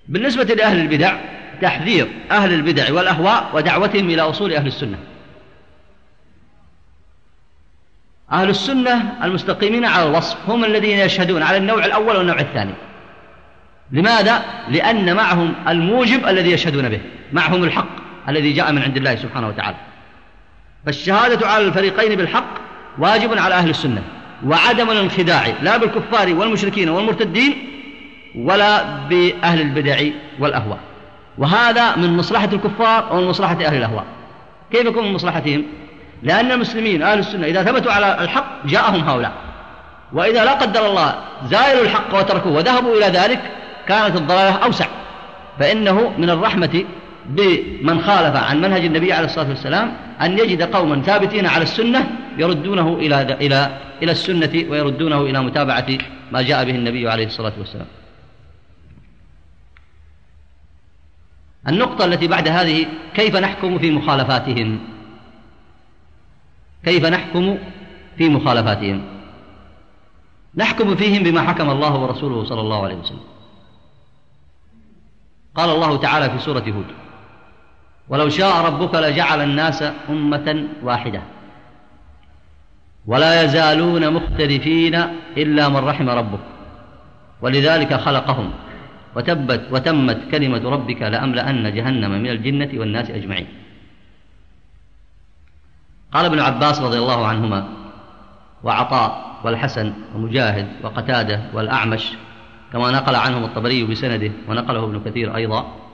بالنسبة لأهل البدع تحذير أهل البدع والأهواء ودعوتهم إلى أصول أهل السنة. أهل السنة المستقيمين على الوصف هم الذين يشهدون على النوع الأول والنوع الثاني. لماذا؟ لأن معهم الموجب الذي يشهدون به معهم الحق الذي جاء من عند الله سبحانه وتعالى. فالشهادة على الفريقين بالحق واجب على أهل السنة وعدم الانخداع لا بالكفار والمشركين والمرتدين ولا بأهل البدع والأهواء. وهذا من مصلحة الكفار ومن مصلحة أهل الأهواء. كيف يكون من مصلحتهم؟ لأن المسلمين أهل السنة إذا ثبتوا على الحق جاءهم هؤلاء. وإذا لا قدر الله زايلوا الحق وتركوه وذهبوا إلى ذلك كانت الضلالة أوسع. فإنه من الرحمة بمن خالف عن منهج النبي عليه الصلاة والسلام أن يجد قوما ثابتين على السنة يردونه إلى إلى إلى السنة ويردونه إلى متابعة ما جاء به النبي عليه الصلاة والسلام. النقطة التي بعد هذه كيف نحكم في مخالفاتهم؟ كيف نحكم في مخالفاتهم؟ نحكم فيهم بما حكم الله ورسوله صلى الله عليه وسلم. قال الله تعالى في سورة هود: ولو شاء ربك لجعل الناس أمة واحدة. ولا يزالون مختلفين إلا من رحم ربك. ولذلك خلقهم. وتبت وتمت كلمة ربك لأملأن جهنم من الجنة والناس أجمعين. قال ابن عباس رضي الله عنهما وعطاء والحسن ومجاهد وقتادة والأعمش كما نقل عنهم الطبري بسنده ونقله ابن كثير أيضا.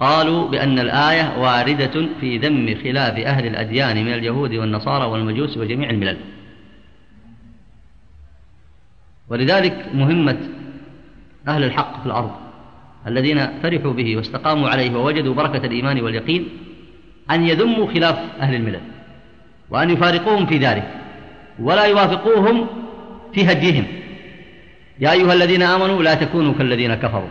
قالوا بأن الآية واردة في ذم خلاف أهل الأديان من اليهود والنصارى والمجوس وجميع الملل. ولذلك مهمة أهل الحق في الأرض الذين فرحوا به واستقاموا عليه ووجدوا بركة الإيمان واليقين أن يذموا خلاف أهل الملل وأن يفارقوهم في ذلك ولا يوافقوهم في هديهم يا أيها الذين آمنوا لا تكونوا كالذين كفروا.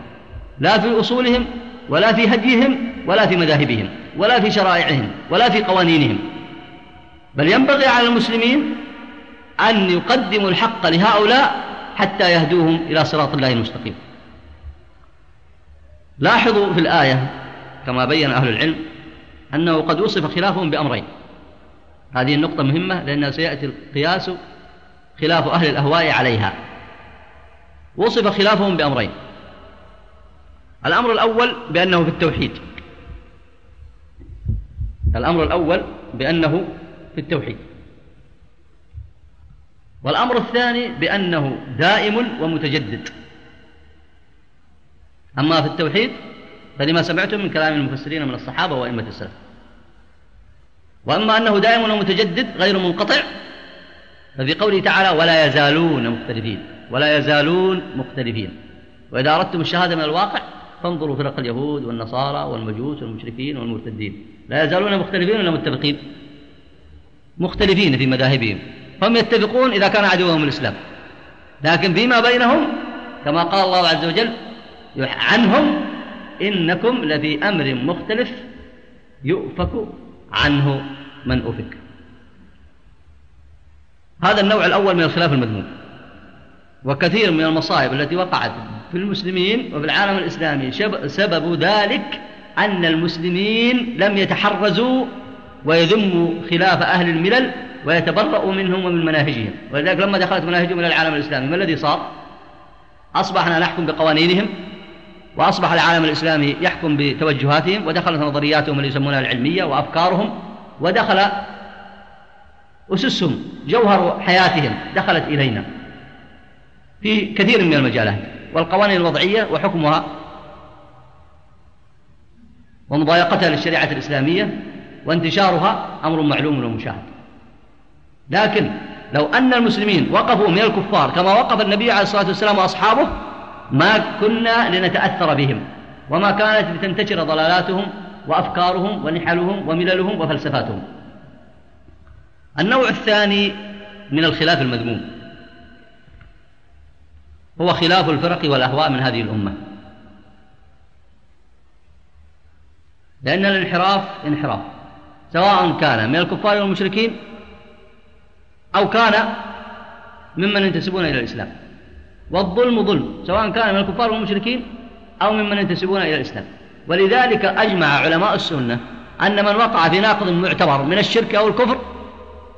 لا في أصولهم ولا في هديهم ولا في مذاهبهم ولا في شرائعهم ولا في قوانينهم. بل ينبغي على المسلمين أن يقدموا الحق لهؤلاء حتى يهدوهم إلى صراط الله المستقيم. لاحظوا في الآية كما بين أهل العلم أنه قد وصف خلافهم بأمرين. هذه النقطة مهمة لأنه سيأتي القياس خلاف أهل الأهواء عليها. وصف خلافهم بأمرين. الأمر الأول بأنه في التوحيد. الأمر الأول بأنه في التوحيد. والأمر الثاني بأنه دائم ومتجدد. أما في التوحيد فلما سمعتم من كلام المفسرين من الصحابة وأئمة السلف. وأما أنه دائم ومتجدد غير منقطع ففي قوله تعالى ولا يزالون مختلفين. ولا يزالون مختلفين. وإذا أردتم الشهادة من الواقع فانظروا فرق اليهود والنصارى والمجوس والمشركين والمرتدين. لا يزالون مختلفين ولا متفقين. مختلفين في مذاهبهم. هم يتفقون إذا كان عدوهم الإسلام. لكن فيما بينهم كما قال الله عز وجل عنهم إنكم لفي أمر مختلف يؤفك عنه من أفك. هذا النوع الأول من الخلاف المذموم. وكثير من المصائب التي وقعت في المسلمين وفي العالم الإسلامي سبب ذلك أن المسلمين لم يتحرزوا ويذموا خلاف أهل الملل ويتبرأوا منهم ومن مناهجهم. ولذلك لما دخلت مناهجهم إلى العالم الإسلامي ما الذي صار؟ أصبحنا نحكم بقوانينهم وأصبح العالم الإسلامي يحكم بتوجهاتهم ودخلت نظرياتهم اللي يسمونها العلمية وأفكارهم ودخل أسسهم جوهر حياتهم دخلت إلينا في كثير من المجالات. والقوانين الوضعية وحكمها ومضايقتها للشريعة الإسلامية وانتشارها أمر معلوم ومشاهد. لكن لو أن المسلمين وقفوا من الكفار كما وقف النبي عليه الصلاة والسلام وأصحابه ما كنا لنتأثر بهم وما كانت لتنتشر ضلالاتهم وأفكارهم ونحلهم ومللهم وفلسفاتهم. النوع الثاني من الخلاف المذموم. هو خلاف الفرق والأهواء من هذه الأمة. لأن الانحراف انحراف سواء كان من الكفار والمشركين أو كان ممن ينتسبون إلى الإسلام. والظلم ظلم سواء كان من الكفار والمشركين أو ممن ينتسبون إلى الإسلام. ولذلك أجمع علماء السنة أن من وقع في ناقض معتبر من الشرك أو الكفر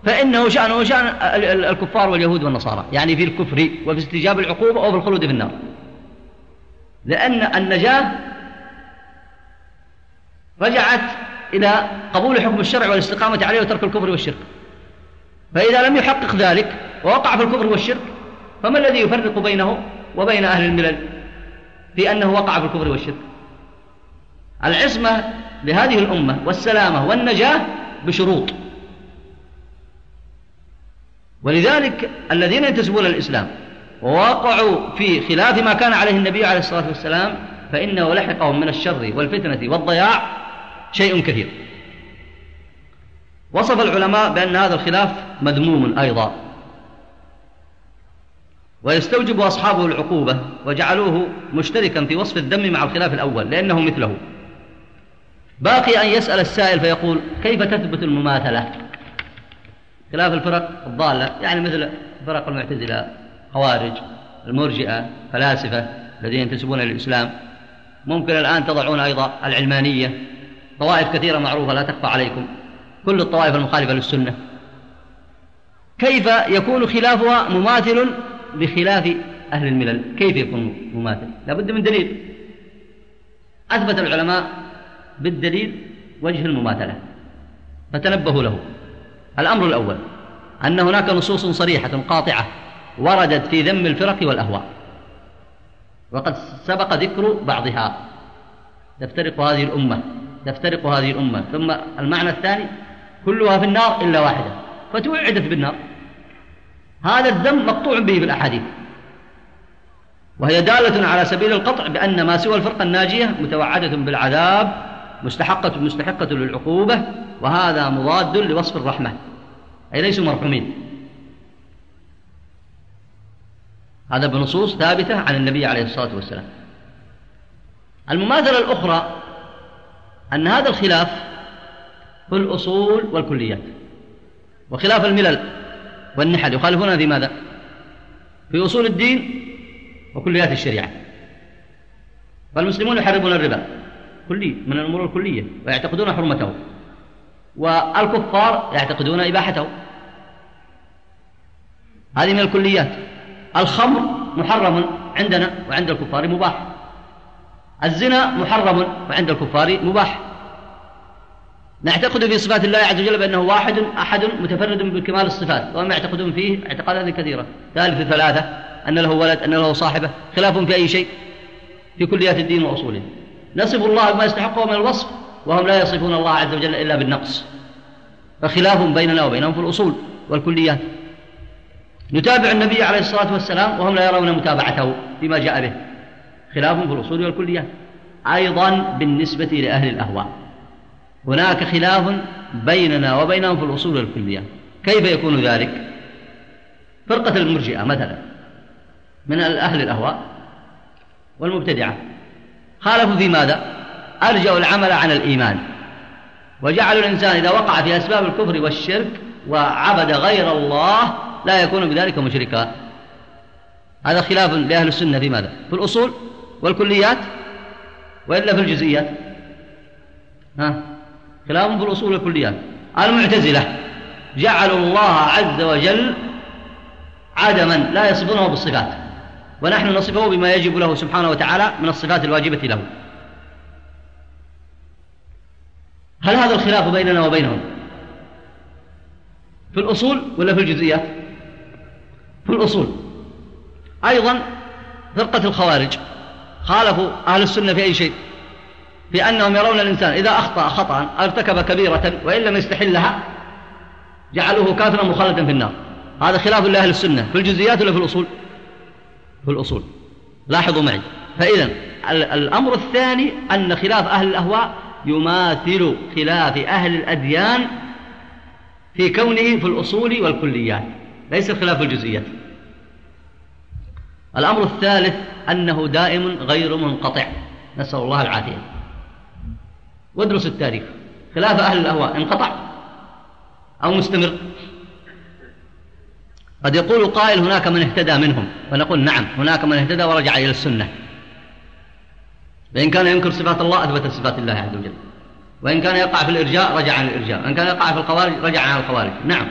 فإنه شأنه شأن الكفار واليهود والنصارى. يعني في الكفر وفي استجاب العقوبة أو في الخلود في النار. لأن النجاة رجعت إلى قبول حكم الشرع والاستقامة عليه وترك الكفر والشرك. فإذا لم يحقق ذلك ووقع في الكفر والشرك فما الذي يفرق بينه وبين أهل الملل؟ في أنه وقع في الكفر والشرك. العصمة لهذه الأمة والسلامة والنجاة بشروط. ولذلك الذين ينتسبون للإسلام ووقعوا في خلاف ما كان عليه النبي عليه الصلاة والسلام فإنه لحقهم من الشر والفتنة والضياع شيء كثير. وصف العلماء بأن هذا الخلاف مذموم أيضا. ويستوجب أصحابه العقوبة وجعلوه مشتركا في وصف الذم مع الخلاف الأول لأنه مثله. باقي أن يسأل السائل فيقول كيف تثبت المماثلة؟ خلاف الفرق الضالة يعني مثل فرق المعتزلة خوارج المرجئة فلاسفة الذين ينتسبون للإسلام. ممكن الآن تضعون أيضا العلمانية. طوائف كثيرة معروفة لا تخفى عليكم. كل الطوائف المخالفة للسنة. كيف يكون خلافها مماثل بخلاف أهل الملل؟ كيف يكون مماثل؟ لا بد من دليل. أثبت العلماء بالدليل وجه المماثلة فتنبهوا له. الأمر الأول أن هناك نصوص صريحة قاطعة وردت في ذم الفرق والأهواء وقد سبق ذكر بعضها. تفترق هذه الأمة تفترق هذه الأمة. ثم المعنى الثاني كلها في النار إلا واحدة فتوعدت بالنار. هذا الذم مقطوع به في الأحاديث. وهي دالة على سبيل القطع بأن ما سوى الفرقة الناجية متوعدة بالعذاب مستحقة مستحقة للعقوبة وهذا مضاد لوصف الرحمة. أي ليسوا مرحومين هذا بنصوص ثابتة عن النبي عليه الصلاة والسلام. المماثلة الأخرى أن هذا الخلاف في الأصول والكليات وخلاف الملل والنحل. يخالفون في ماذا؟ في أصول الدين وكليات الشريعة. فالمسلمون يحرمون الربا كلي من الأمور الكلية ويعتقدون حرمته. والكفار يعتقدون إباحته. هذه من الكليات. الخمر محرم عندنا وعند الكفار مباح. الزنا محرم وعند الكفار مباح. نعتقد في صفات الله عز وجل بأنه واحد أحد متفرد بكمال الصفات. وهم يعتقدون فيه اعتقادات كثيرة. ثالث ثلاثة أن له ولد أن له صاحبة خلاف في أي شيء في كليات الدين وأصوله نصف الله بما يستحقه من الوصف وهم لا يصفون الله عز وجل إلا بالنقص فخلاف بيننا وبينهم في الأصول والكليات. نتابع النبي عليه الصلاة والسلام وهم لا يرون متابعته فيما جاء به خلاف في الأصول والكليات. أيضا بالنسبة لأهل الأهواء. هناك خلاف بيننا وبينهم في الأصول والكليات. كيف يكون ذلك؟ فرقة المرجئة مثلا من أهل الأهواء والمبتدعة. خالفوا في ماذا؟ أرجعوا العمل عن الإيمان. وجعلوا الإنسان إذا وقع في أسباب الكفر والشرك وعبد غير الله لا يكون بذلك مشركا. هذا خلاف لأهل السنة في ماذا؟ في الأصول والكليات وإلا في الجزئيات؟ ها؟ خلاف في الأصول والكليات. المعتزلة جعلوا الله عز وجل عدما لا يصفونه بالصفات ونحن نصفه بما يجب له سبحانه وتعالى من الصفات الواجبة له. هل هذا الخلاف بيننا وبينهم؟ في الأصول ولا في الجزئيات؟ في الأصول. أيضا فرقة الخوارج. خالفوا أهل السنة في أي شيء؟ في أنهم يرون الإنسان إذا أخطأ خطأ ارتكب كبيرة وإن لم يستحلها جعلوه كافرا مخلدا في النار. هذا خلاف لأهل السنة. في الجزئيات ولا في الأصول؟ في الأصول. لاحظوا معي. فإذا الأمر الثاني أن خلاف أهل الأهواء يماثل خلاف أهل الأديان في كونه في الأصول والكليات ليس خلاف الجزئيات. الأمر الثالث أنه دائم غير منقطع. نسأل الله العافية. وادرس التاريخ. خلاف أهل الأهواء انقطع أو مستمر. قد يقول قائل هناك من اهتدى منهم فنقول نعم هناك من اهتدى ورجع إلى السنة. وإن كان ينكر صفات الله أثبت صفات الله عز وجل. وإن كان يقع في الإرجاء رجع عن الإرجاء. وإن كان يقع في الخوارج رجع عن الخوارج. نعم.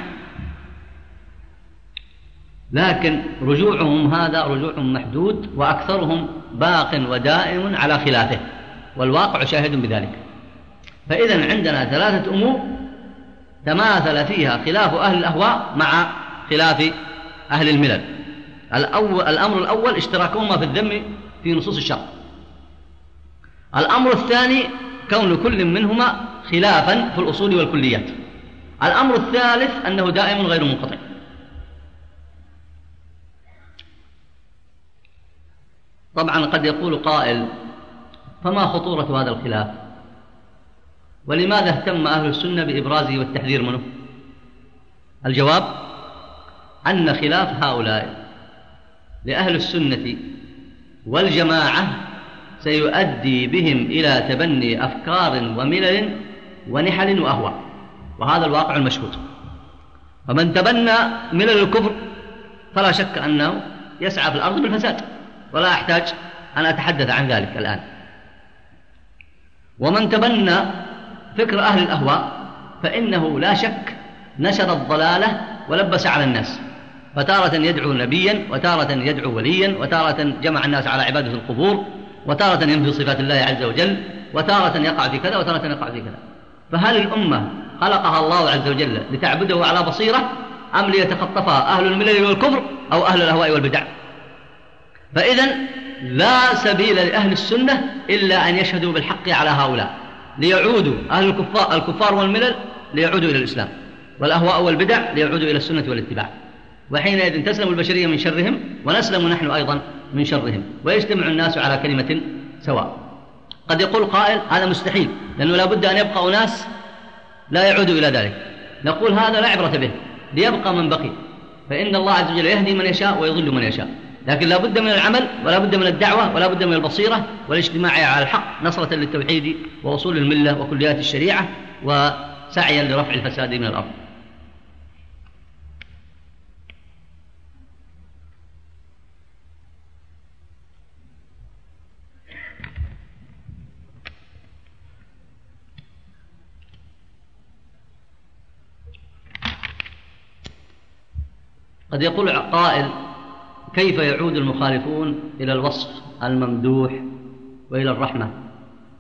لكن رجوعهم هذا رجوع محدود وأكثرهم باق ودائم على خلافه. والواقع شاهد بذلك. فإذا عندنا ثلاثة أمور تماثل فيها خلاف أهل الأهواء مع خلاف أهل الملل. الأمر الأول اشتراكهما في الذم في نصوص الشرع. الأمر الثاني كون كل منهما خلافا في الأصول والكليات. الأمر الثالث أنه دائم غير منقطع. طبعا قد يقول قائل فما خطورة هذا الخلاف؟ ولماذا اهتم أهل السنة بإبرازه والتحذير منه؟ الجواب أن خلاف هؤلاء لأهل السنة والجماعة سيؤدي بهم إلى تبني أفكار وملل ونحل وأهواء وهذا الواقع المشهود. فمن تبنى ملل الكفر فلا شك أنه يسعى في الأرض بالفساد. ولا أحتاج أن أتحدث عن ذلك الآن. ومن تبنى فكر أهل الأهواء فإنه لا شك نشر الضلالة ولبس على الناس. فتارة يدعو نبيا وتارة يدعو وليا وتارة جمع الناس على عبادة القبور. وتارة ينفي صفات الله عز وجل وتارة يقع في كذا وتارة يقع في كذا. فهل الأمة خلقها الله عز وجل لتعبده على بصيرة أم ليتخطفها أهل الملل والكفر أو أهل الأهواء والبدع؟ فإذا لا سبيل لأهل السنة إلا أن يشهدوا بالحق على هؤلاء ليعودوا أهل الكفار, الكفار والملل ليعودوا إلى الإسلام والأهواء والبدع ليعودوا إلى السنة والاتباع. وحينئذ تسلم البشرية من شرهم ونسلم نحن أيضا من شرهم. ويجتمع الناس على كلمة سواء. قد يقول قائل هذا مستحيل لأنه لا بد أن يبقى أناس لا يعودوا إلى ذلك. نقول هذا لا عبرة به ليبقى من بقي. فإن الله عز وجل يهدي من يشاء ويضل من يشاء. لكن لا بد من العمل ولا بد من الدعوة ولا بد من البصيرة والاجتماع على الحق نصرة للتوحيد ووصول الملة وكليات الشريعة وسعيا لرفع الفساد من الأرض. قد يقول قائل كيف يعود المخالفون إلى الوصف الممدوح وإلى الرحمة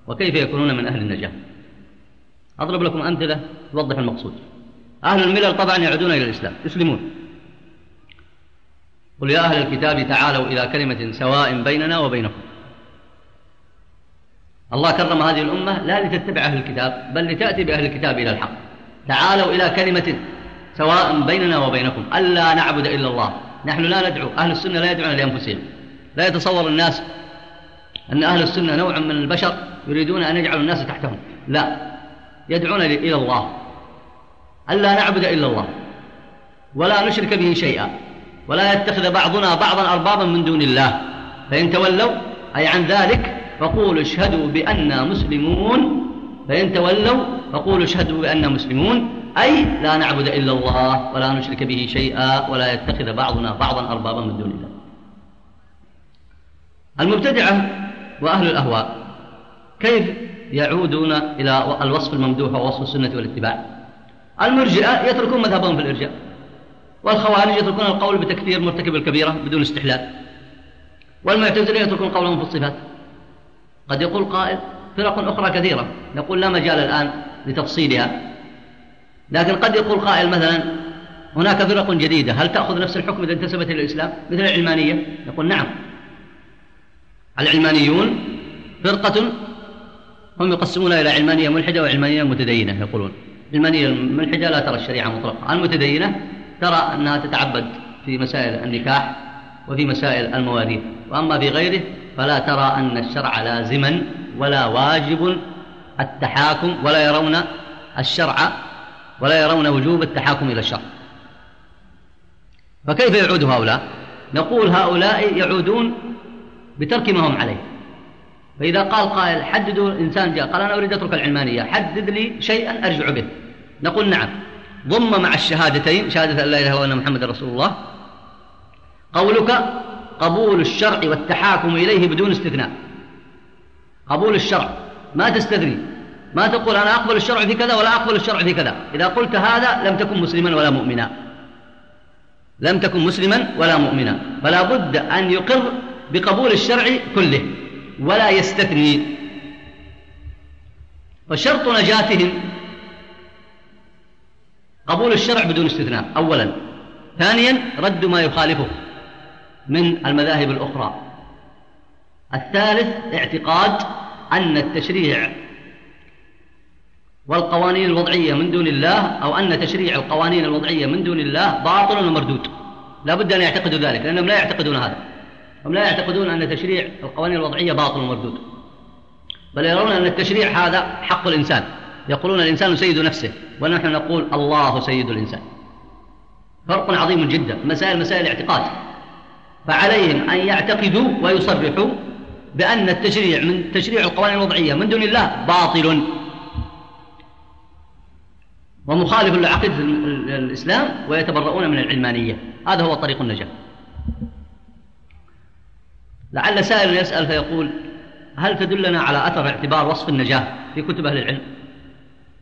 وكيف يكونون من أهل النجاة؟ أضرب لكم أمثلة توضح المقصود. أهل الملل طبعا يعودون إلى الإسلام يسلمون. قل يا أهل الكتاب تعالوا إلى كلمة سواء بيننا وبينكم. الله كرم هذه الأمة لا لتتبع أهل الكتاب بل لتأتي بأهل الكتاب إلى الحق. تعالوا إلى كلمة سواء بيننا وبينكم ألا نعبد إلا الله. نحن لا ندعو أهل السنة لا يدعون لأنفسهم. لا يتصور الناس أن أهل السنة نوع من البشر يريدون أن يجعلوا الناس تحتهم. لا يدعون إلى الله. ألا نعبد إلا الله. ولا نشرك به شيئا. ولا يتخذ بعضنا بعضا أربابا من دون الله. فإن تولوا أي عن ذلك فقولوا اشهدوا بأننا مسلمون. فإن تولوا فقولوا اشهدوا بأننا مسلمون. أي لا نعبد إلا الله ولا نشرك به شيئا ولا يتخذ بعضنا بعضا أربابا من دون الله. المبتدعة وأهل الأهواء كيف يعودون إلى الوصف الممدوح ووصف السنة والاتباع؟ المرجئة يتركون مذهبهم في الإرجاء والخوارج يتركون القول بتكفير مرتكب الكبيرة بدون استحلال والمعتزلة يتركون قولهم في الصفات. قد يقول قائل فرق أخرى كثيرة يقول لا مجال الآن لتفصيلها. لكن قد يقول قائل مثلا هناك فرق جديدة. هل تأخذ نفس الحكم إذا انتسبت إلى الإسلام؟ مثل العلمانية. يقول نعم. العلمانيون فرقة هم يقسمون إلى علمانية ملحدة وعلمانية متدينة يقولون. العلمانية الملحدة لا ترى الشريعة مطلقة. المتدينة ترى أنها تتعبد في مسائل النكاح وفي مسائل المواريث. وأما في غيره فلا ترى أن الشرع لازما ولا واجب التحاكم ولا يرون الشرع ولا يرون وجوب التحاكم إلى الشرع فكيف يعود هؤلاء؟ نقول هؤلاء يعودون بترك ما هم عليه. فإذا قال قائل حددوا إنسان جاء قال أنا أريد أترك العلمانية حدد لي شيئا أرجع به. نقول نعم. ضم مع الشهادتين شهادة أن لا إله إلا الله محمد رسول الله. قولك قبول الشرع والتحاكم إليه بدون استثناء. قبول الشرع. ما تستثني. ما تقول أنا أقبل الشرع في كذا ولا أقبل الشرع في كذا. إذا قلت هذا لم تكن مسلما ولا مؤمنا. لم تكن مسلما ولا مؤمنا. فلا بد أن يقر بقبول الشرع كله ولا يستثني. وشرط نجاتهم قبول الشرع بدون استثناء أولا. ثانيا رد ما يخالفه من المذاهب الأخرى. الثالث اعتقاد أن التشريع والقوانين الوضعية من دون الله أو أن تشريع القوانين الوضعية من دون الله باطل ومردود. لا بد أن يعتقدوا ذلك لأنهم لا يعتقدون هذا. هم لا يعتقدون أن تشريع القوانين الوضعية باطل ومردود. بل يرون أن التشريع هذا حق الإنسان. يقولون الإنسان سيد نفسه ونحن نقول الله سيد الإنسان. فرق عظيم جدا مسائل مسائل اعتقاد. فعليهم أن يعتقدوا ويصرحوا بأن التشريع من تشريع القوانين الوضعية من دون الله باطل. ومخالف لعقيدة الإسلام ويتبرؤون من العلمانية. هذا هو طريق النجاة. لعل سائل يسأل فيقول هل تدلنا على أثر اعتبار وصف النجاة في كتب أهل العلم؟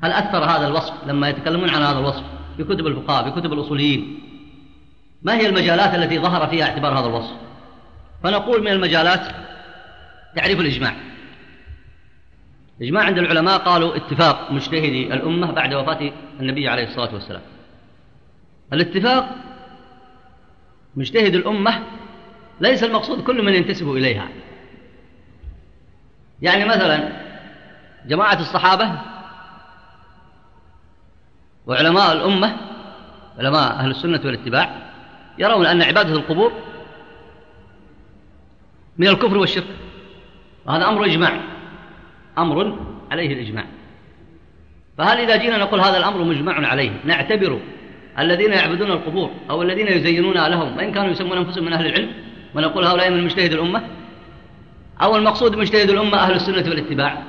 هل أثر هذا الوصف لما يتكلمون عن هذا الوصف في كتب الفقهاء في كتب الأصوليين؟ ما هي المجالات التي ظهر فيها اعتبار هذا الوصف؟ فنقول من المجالات تعريف الإجماع. الإجماع عند العلماء قالوا اتفاق مجتهدي الأمة بعد وفاة النبي عليه الصلاة والسلام. الاتفاق مجتهد الأمة ليس المقصود كل من ينتسب إليها. يعني مثلا جماعة الصحابة وعلماء الأمة علماء أهل السنة والاتباع يرون أن عبادة القبور من الكفر والشرك. وهذا أمر إجماع أمر عليه الإجماع. فهل إذا جينا نقول هذا الأمر مجمع عليه نعتبر الذين يعبدون القبور أو الذين يزينونها لهم وإن كانوا يسمون أنفسهم من أهل العلم ونقول هؤلاء من مجتهد الأمة؟ أو المقصود مجتهد الأمة أهل السنة والاتباع؟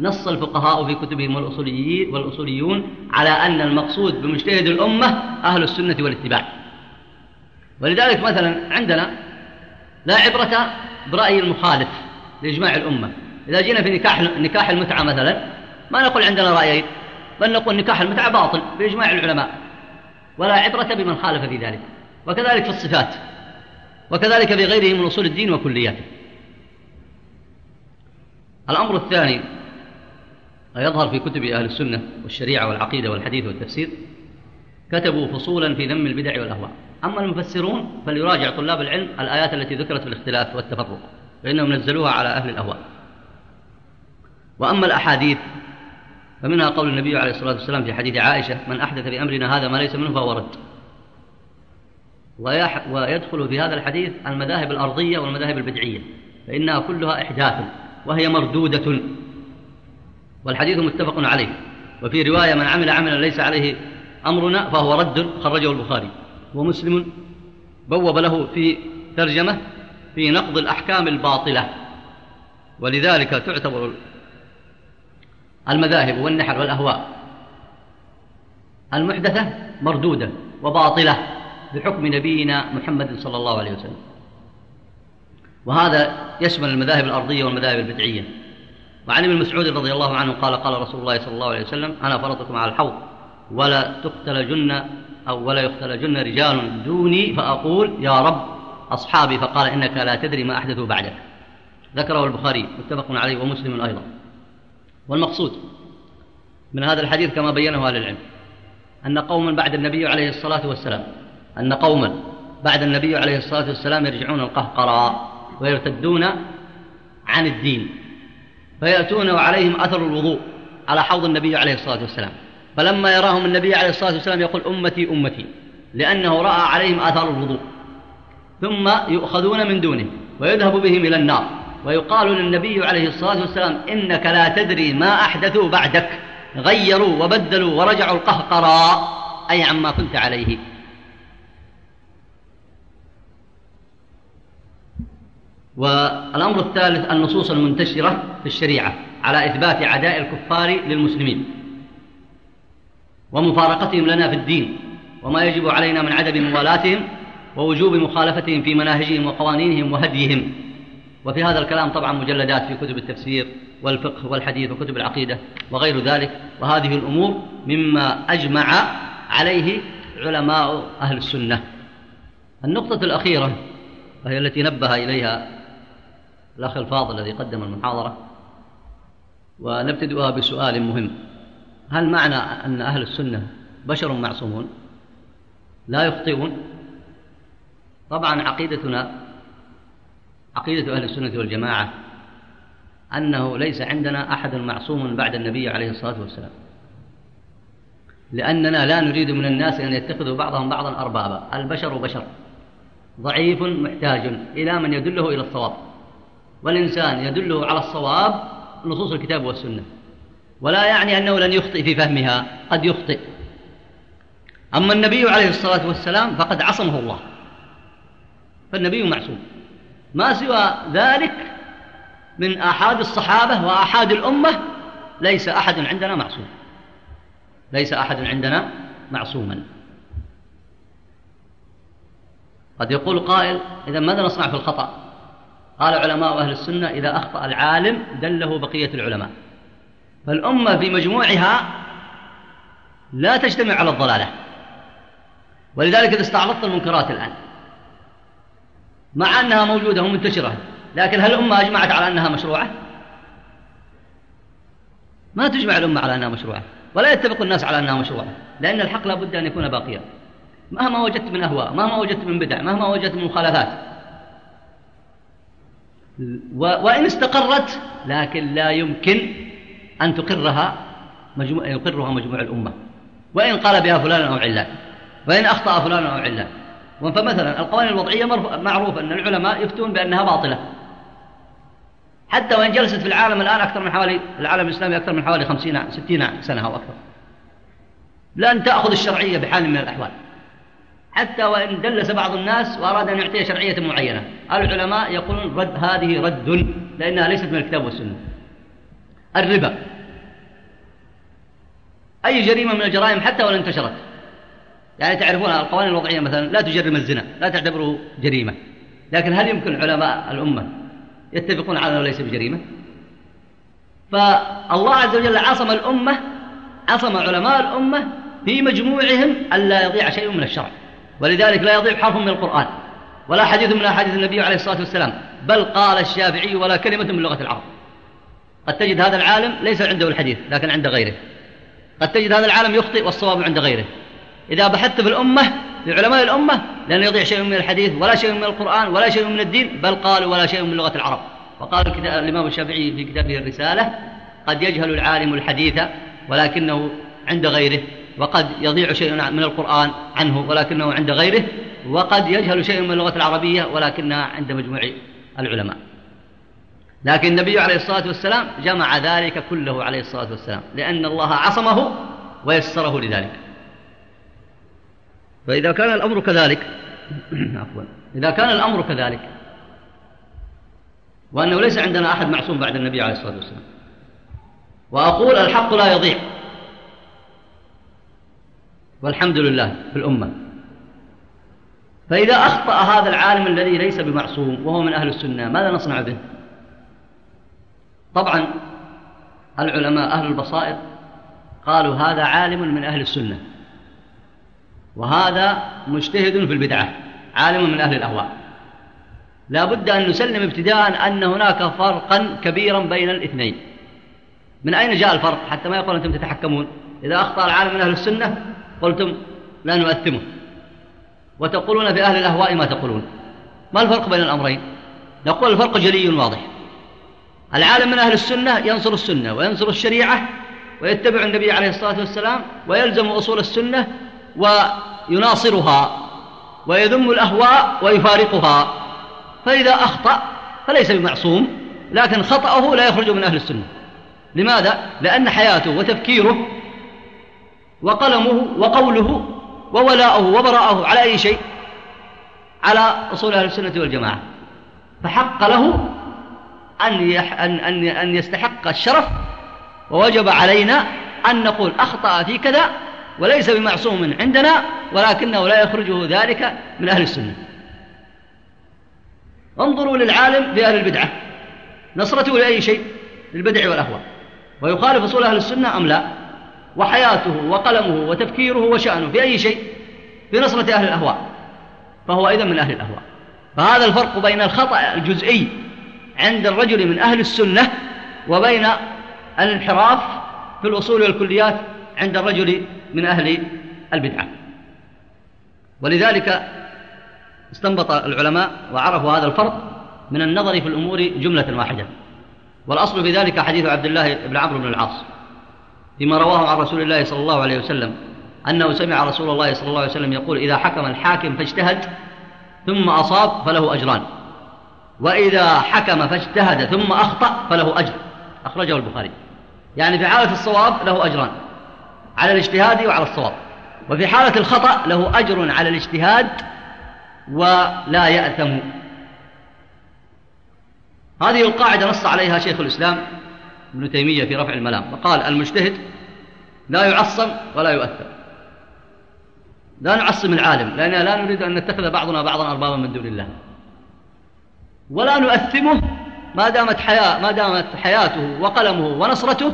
نص الفقهاء في كتبهم والأصوليين والأصوليون على أن المقصود بمجتهد الأمة أهل السنة والاتباع. ولذلك مثلا عندنا لا عبرة برأي المخالف لإجماع الأمة. إذا جينا في نكاح نكاح المتعة مثلا ما نقول عندنا رأيين. بل نقول نكاح المتعة باطل بإجماع العلماء. ولا عبرة بمن خالف في ذلك. وكذلك في الصفات. وكذلك في غيره من أصول الدين وكلياته. الأمر الثاني يظهر في كتب أهل السنة والشريعة والعقيدة والحديث والتفسير. كتبوا فصولا في ذم البدع والأهواء. أما المفسرون فليراجع طلاب العلم الآيات التي ذكرت في الاختلاف والتفرق فإنهم نزلوها على أهل الأهواء. وأما الأحاديث فمنها قول النبي عليه الصلاة والسلام في حديث عائشة من أحدث في أمرنا هذا ما ليس منه فهو رد. ويدخل في هذا الحديث المذاهب الأرضية والمذاهب البدعية فإنها كلها إحداث وهي مردودة. والحديث متفق عليه. وفي رواية من عمل عملا ليس عليه أمرنا فهو رد خرجه البخاري. ومسلم بوب له في ترجمة في نقض الأحكام الباطلة. ولذلك تعتبر المذاهب والنحر والأهواء. المحدثة مردودة وباطلة بحكم نبينا محمد صلى الله عليه وسلم. وهذا يشمل المذاهب الأرضية والمذاهب البدعية. وعن ابن مسعود رضي الله عنه قال قال رسول الله صلى الله عليه وسلم أنا فرطكم على الحوض ولا تقتل جن أو ولا يقتل جن رجال دوني فأقول يا رب أصحابي فقال إنك لا تدري ما أحدثوا بعدك. ذكره البخاري متفق عليه ومسلم أيضا. والمقصود من هذا الحديث كما بينه أهل العلم أن قوما بعد النبي عليه الصلاة والسلام أن قوما بعد النبي عليه الصلاة والسلام يرجعون القهقراء ويرتدون عن الدين فيأتون وعليهم أثر الوضوء على حوض النبي عليه الصلاة والسلام. فلما يراهم النبي عليه الصلاة والسلام يقول أمتي أمتي لأنه رأى عليهم آثار الوضوء ثم يؤخذون من دونه ويذهب بهم إلى النار. ويقال للنبي عليه الصلاة والسلام إنك لا تدري ما أحدثوا بعدك. غيروا وبدلوا ورجعوا القهقراء أي عما كنت عليه. والأمر الثالث النصوص المنتشرة في الشريعة على إثبات عداء الكفار للمسلمين. ومفارقتهم لنا في الدين. وما يجب علينا من عدم موالاتهم ووجوب مخالفتهم في مناهجهم وقوانينهم وهديهم. وفي هذا الكلام طبعا مجلدات في كتب التفسير والفقه والحديث وكتب العقيدة وغير ذلك وهذه الأمور مما أجمع عليه علماء أهل السنة. النقطة الأخيرة وهي التي نبه إليها الأخ الفاضل الذي قدم المحاضرة ونبتدئها بسؤال مهم. هل معنى أن أهل السنة بشر معصومون؟ لا يخطئون؟ طبعا عقيدتنا عقيدة أهل السنة والجماعة أنه ليس عندنا أحد معصوم بعد النبي عليه الصلاة والسلام. لأننا لا نريد من الناس أن يتخذوا بعضهم بعضا أربابا. البشر بشر. ضعيف محتاج إلى من يدله إلى الصواب. والإنسان يدله على الصواب نصوص الكتاب والسنة. ولا يعني أنه لن يخطئ في فهمها. قد يخطئ. أما النبي عليه الصلاة والسلام فقد عصمه الله. فالنبي معصوم. ما سوى ذلك من آحاد الصحابة وآحاد الأمة ليس أحد عندنا معصوم. ليس أحد عندنا معصوما. قد يقول قائل إذا ماذا نصنع في الخطأ؟ قال علماء أهل السنة إذا أخطأ العالم دله بقية العلماء. فالأمة في مجموعها لا تجتمع على الضلالة. ولذلك إذا استعرضت المنكرات الآن مع أنها موجودة ومنتشرة. لكن هل الأمة أجمعت على أنها مشروعة؟ ما تجمع الأمة على أنها مشروعة ولا يتفق الناس على أنها مشروعة لأن الحق لا بد أن يكون باقيا. مهما وجدت من أهواء مهما وجدت من بدع مهما وجدت من مخالفات. وإن استقرت لكن لا يمكن أن تقرها مجموع يقرها مجموع الأمة. وإن قال بها فلان أو علان وإن أخطأ فلان أو علان. فمثلا القوانين الوضعية معروف أن العلماء يفتون بأنها باطلة. حتى وإن جلست في العالم الآن أكثر من حوالي العالم الإسلامي أكثر من حوالي خمسين ستين سنة أو أكثر. لن تأخذ الشرعية بحال من الأحوال. حتى وإن دلس بعض الناس وأراد أن يعطيها شرعية معينة. العلماء يقولون رد هذه رد لأنها ليست من الكتاب والسنة. الربا. أي جريمة من الجرائم حتى ولو انتشرت. يعني تعرفون القوانين الوضعية مثلا لا تجرم الزنا لا تعتبره جريمة. لكن هل يمكن علماء الأمة يتفقون على أنه ليس بجريمة؟ فالله عز وجل عصم الأمة عصم علماء الأمة في مجموعهم ألا يضيع شيء من الشرع. ولذلك لا يضيع حرف من القرآن ولا حديث من أحاديث النبي عليه الصلاة والسلام بل قال الشافعي ولا كلمة من لغة العرب. قد تجد هذا العالم ليس عنده الحديث لكن عند غيره. قد تجد هذا العالم يخطئ والصواب عند غيره. إذا بحثت في الأمة في علماء الأمة لن يضيع شيء من الحديث ولا شيء من القرآن ولا شيء من الدين بل قالوا ولا شيء من لغة العرب. وقال الإمام الشافعي في كتابه الرسالة قد يجهل العالم الحديث ولكنه عند غيره وقد يضيع شيء من القرآن عنه ولكنه عند غيره وقد يجهل شيء من اللغة العربية ولكنها عند مجموع العلماء. لكن النبي عليه الصلاة والسلام جمع ذلك كله عليه الصلاة والسلام لأن الله عصمه ويسره لذلك. فإذا كان الأمر كذلك عفوا إذا كان الأمر كذلك وأنه ليس عندنا أحد معصوم بعد النبي عليه الصلاة والسلام وأقول الحق لا يضيع والحمد لله في الأمة. فإذا أخطأ هذا العالم الذي ليس بمعصوم وهو من أهل السنة ماذا نصنع به؟ طبعا العلماء أهل البصائر قالوا هذا عالم من أهل السنة. وهذا مجتهد في البدعة عالم من أهل الأهواء. لا بد أن نسلم ابتداء أن هناك فرقا كبيرا بين الاثنين. من أين جاء الفرق؟ حتى ما يقول أنتم تتحكمون. إذا أخطأ العالم من أهل السنة قلتم لا نؤثمه. وتقولون في أهل الأهواء ما تقولون. ما الفرق بين الأمرين؟ نقول الفرق جلي واضح. العالم من أهل السنة ينصر السنة وينصر الشريعة ويتبع النبي عليه الصلاة والسلام ويلزم أصول السنة ويناصرها ويذم الأهواء ويفارقها. فإذا أخطأ فليس بمعصوم لكن خطأه لا يخرج من أهل السنة. لماذا؟ لأن حياته وتفكيره وقلمه وقوله وولاؤه وبراءه على أي شيء؟ على أصول أهل السنة والجماعة. فحق له أن, أن, أن, أن يستحق الشرف ووجب علينا أن نقول أخطأ في كذا وليس بمعصوم عندنا ولكنه لا يخرجه ذلك من أهل السنة. انظروا للعالم في أهل البدعة. نصرته لأي شيء؟ للبدع والأهواء. ويخالف أصول أهل السنة أم لا؟ وحياته وقلمه وتفكيره وشأنه في أي شيء؟ في نصرة أهل الأهواء. فهو أيضا من أهل الأهواء. فهذا الفرق بين الخطأ الجزئي عند الرجل من أهل السنة وبين الانحراف في الأصول والكليات عند الرجل من أهل البدعة. ولذلك استنبط العلماء وعرفوا هذا الفرق من النظر في الأمور جملة واحدة. والأصل في ذلك حديث عبد الله بن عمرو بن العاص فيما رواه عن رسول الله صلى الله عليه وسلم أنه سمع رسول الله صلى الله عليه وسلم يقول إذا حكم الحاكم فاجتهد ثم أصاب فله أجران. وإذا حكم فاجتهد ثم أخطأ فله أجر. أخرجه البخاري. يعني في حالة الصواب له أجران. على الاجتهاد وعلى الصواب. وفي حالة الخطأ له أجر على الاجتهاد ولا يأثم. هذه القاعدة نص عليها شيخ الإسلام ابن تيمية في رفع الملام وقال المجتهد لا يعصم ولا يؤثر لا نعصم العالم لأننا لا نريد أن نتخذ بعضنا بعضا أربابا من دون الله. ولا نؤثمه ما دامت حياة ما دامت حياته وقلمه ونصرته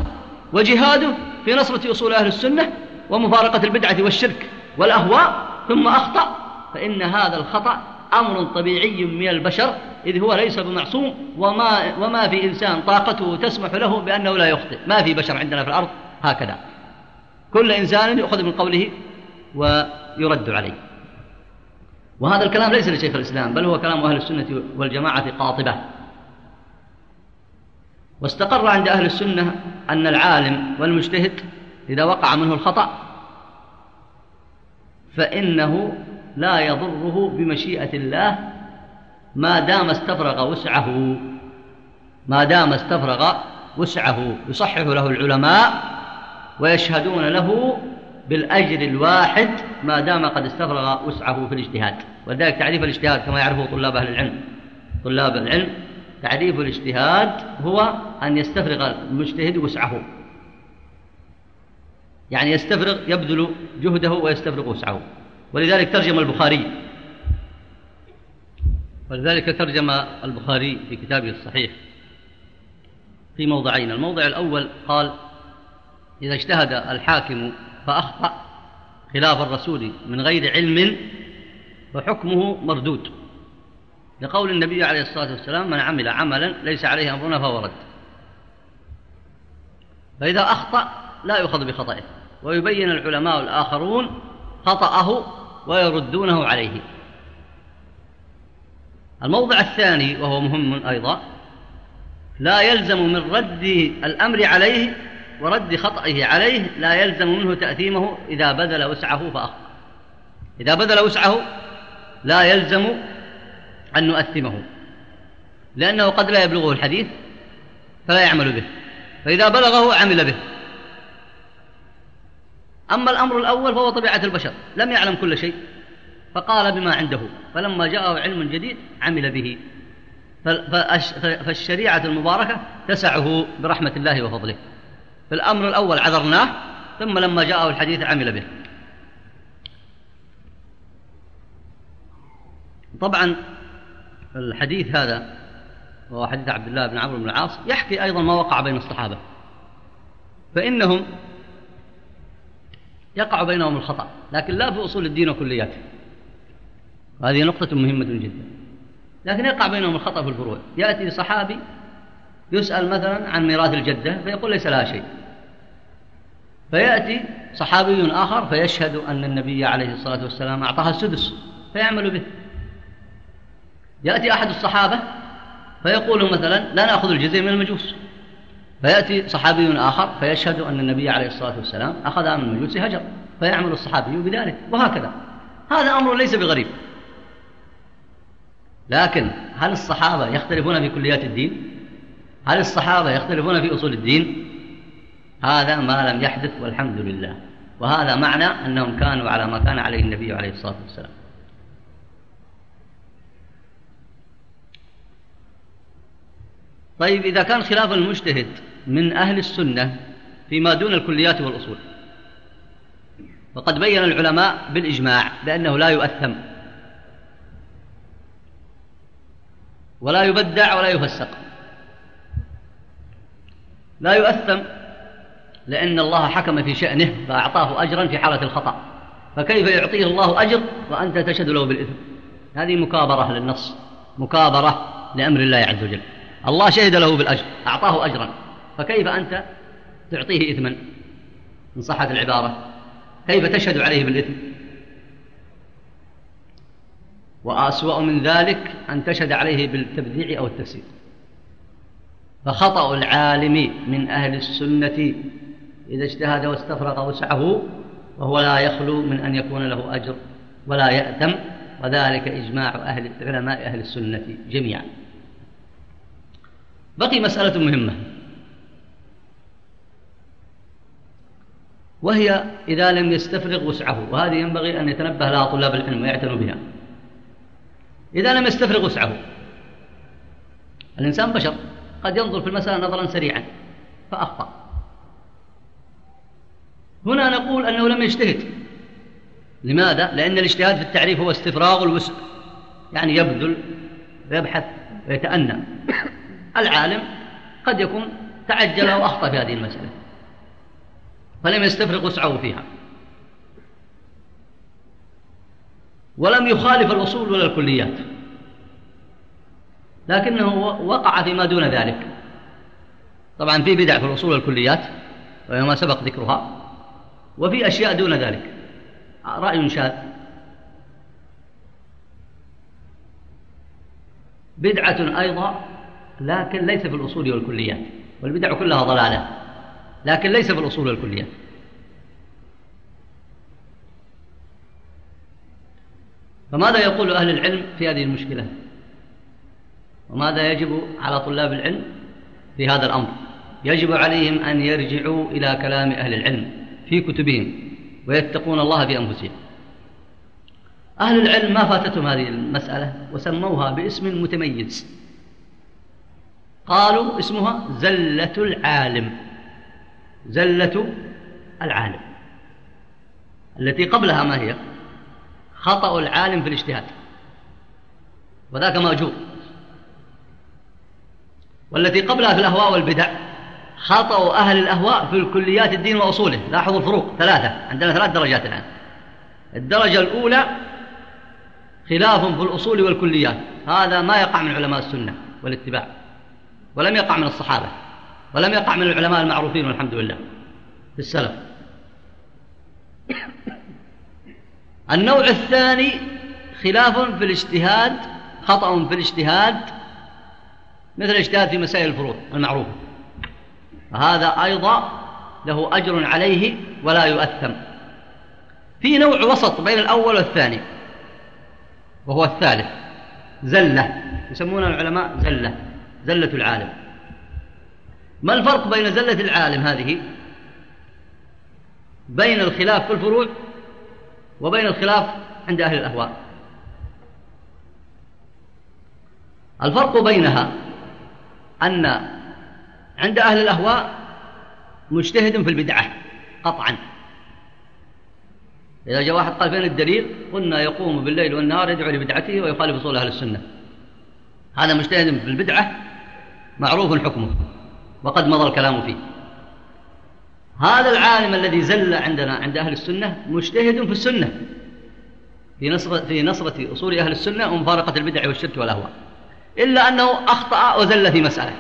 وجهاده في نصرة أصول أهل السنة ومفارقة البدعة والشرك والأهواء ثم أخطأ فإن هذا الخطأ أمر طبيعي من البشر إذ هو ليس بمعصوم وما, وما في إنسان طاقته تسمح له بأنه لا يخطئ ما في بشر عندنا في الأرض هكذا. كل إنسان يأخذ من قوله ويرد عليه. وهذا الكلام ليس لشيخ الإسلام بل هو كلام أهل السنة والجماعة قاطبة. واستقر عند أهل السنة أن العالم والمجتهد إذا وقع منه الخطأ فإنه لا يضره بمشيئة الله ما دام استفرغ وسعه. ما دام استفرغ وسعه. يصحح له العلماء ويشهدون له بالأجر الواحد ما دام قد استفرغ وسعه في الاجتهاد. ولذلك تعريف الاجتهاد كما يعرفه طلاب أهل العلم. طلاب العلم تعريف الاجتهاد هو أن يستفرغ المجتهد وسعه. يعني يستفرغ يبذل جهده ويستفرغ وسعه. ولذلك ترجم البخاري. ولذلك ترجم البخاري في كتابه الصحيح. في موضعين. الموضع الأول قال إذا اجتهد الحاكم فأخطأ خلاف الرسول من غير علم فحكمه مردود. لقول النبي عليه الصلاة والسلام من عمل عملا ليس عليه أمرنا فهو رد. فإذا أخطأ لا يؤخذ بخطئه ويبين العلماء الآخرون خطأه ويردونه عليه. الموضع الثاني وهو مهم أيضا لا يلزم من رد الأمر عليه ورد خطئه عليه لا يلزم منه تأثيمه إذا بذل وسعه فأخطأ. إذا بذل وسعه لا يلزم أن نؤثمه. لأنه قد لا يبلغه الحديث فلا يعمل به. فإذا بلغه عمل به. أما الأمر الأول فهو طبيعة البشر. لم يعلم كل شيء فقال بما عنده. فلما جاءه علم جديد عمل به. فالشريعة المباركة تسعه برحمة الله وفضله. في الأمر الأول عذرناه ثم لما جاءه الحديث عمل به. طبعا الحديث هذا وهو حديث عبد الله بن عمرو بن العاص يحكي أيضا ما وقع بين الصحابة. فإنهم يقع بينهم الخطأ لكن لا في أصول الدين وكلياته هذه نقطة مهمة جدا. لكن يقع بينهم الخطأ في الفروع. يأتي صحابي يسأل مثلا عن ميراث الجدة فيقول ليس لها شيء. فيأتي صحابي آخر فيشهد أن النبي عليه الصلاة والسلام أعطاها السدس فيعمل به. يأتي أحد الصحابة فيقول مثلا لا نأخذ الجزية من المجوس. فيأتي صحابي آخر فيشهد أن النبي عليه الصلاة والسلام أخذها من المجوس هجر فيعمل الصحابي بذلك وهكذا. هذا أمر ليس بغريب. لكن هل الصحابة يختلفون في كليات الدين؟ هل الصحابة يختلفون في أصول الدين؟ هذا ما لم يحدث والحمد لله. وهذا معنى أنهم كانوا على ما كان عليه النبي عليه الصلاة والسلام. طيب إذا كان خلاف المجتهد من أهل السنة فيما دون الكليات والأصول وقد بين العلماء بالإجماع بأنه لا يؤثم ولا يبدع ولا يفسق. لا يؤثم لأن الله حكم في شأنه فأعطاه أجرا في حالة الخطأ. فكيف يعطيه الله أجر وأنت تشهد له بالإثم؟ هذه مكابرة للنص مكابرة لأمر الله عز وجل. الله شهد له بالأجر أعطاه أجرا. فكيف أنت تعطيه إثما؟ إن صحت العبارة. كيف تشهد عليه بالإثم؟ وأسوأ من ذلك أن تشهد عليه بالتبديع أو التفسير. فخطأ العالم من أهل السنة إذا اجتهد واستفرغ وسعه وهو لا يخلو من أن يكون له أجر ولا يأتم وذلك إجماع أهل علماء أهل السنة جميعا. بقي مسألة مهمة. وهي إذا لم يستفرغ وسعه وهذه ينبغي أن يتنبه لها طلاب العلم ويعتنوا بها. إذا لم يستفرغ وسعه الإنسان بشر قد ينظر في المسألة نظرا سريعا فأخطأ. هنا نقول أنه لم يجتهد. لماذا؟ لأن الاجتهاد في التعريف هو استفراغ الوسع يعني يبذل ويبحث ويتأنى. العالم قد يكون تعجل وأخطأ في هذه المسألة. فلم يستفرغ وسعه فيها. ولم يخالف الأصول ولا الكليات. لكنه وقع فيما دون ذلك. طبعا في بدع في الأصول والكليات وما سبق ذكرها وفي أشياء دون ذلك. رأي شاذ. بدعة أيضا لكن ليس في الأصول والكليات والبدع كلها ضلالة لكن ليس في الأصول والكليات. فماذا يقول أهل العلم في هذه المشكلة؟ وماذا يجب على طلاب العلم في هذا الأمر؟ يجب عليهم أن يرجعوا إلى كلام أهل العلم في كتبهم ويتقون الله في أنفسهم. أهل العلم ما فاتتهم هذه المسألة وسموها باسم متميز. قالوا اسمها زلة العالم. زلة العالم. التي قبلها ما هي؟ خطأ العالم في الاجتهاد. وذاك مأجور. والتي قبلها في الأهواء والبدع خطأ أهل الأهواء في الكليات الدين وأصوله. لاحظوا الفروق ثلاثة عندنا ثلاث درجات الآن. الدرجة الأولى خلاف في الأصول والكليات. هذا ما يقع من علماء السنة والاتباع. ولم يقع من الصحابة ولم يقع من العلماء المعروفين والحمد لله. في السلف النوع الثاني خلاف في الاجتهاد خطأ في الاجتهاد مثل الاجتهاد في مسائل الفروض المعروفة. فهذا أيضا له أجر عليه ولا يؤثم. في نوع وسط بين الأول والثاني وهو الثالث زلة. يسمونها العلماء زلة. زلة العالم. ما الفرق بين زلة العالم هذه؟ بين الخلاف في الفروع وبين الخلاف عند أهل الأهواء. الفرق بينها أن عند أهل الأهواء مجتهد في البدعة قطعا. إذا جاء واحد قال فين الدليل؟ قلنا يقوم بالليل والنهار يدعو لبدعته ويخالف أصول أهل السنة. هذا مجتهد في البدعة معروف حكمه وقد مضى الكلام فيه. هذا العالم الذي زل عندنا عند أهل السنة مجتهد في السنة. في نصرة, في نصرة أصول أهل السنة ومفارقة البدع والشرك والأهواء. إلا أنه أخطأ وزل في مسألة.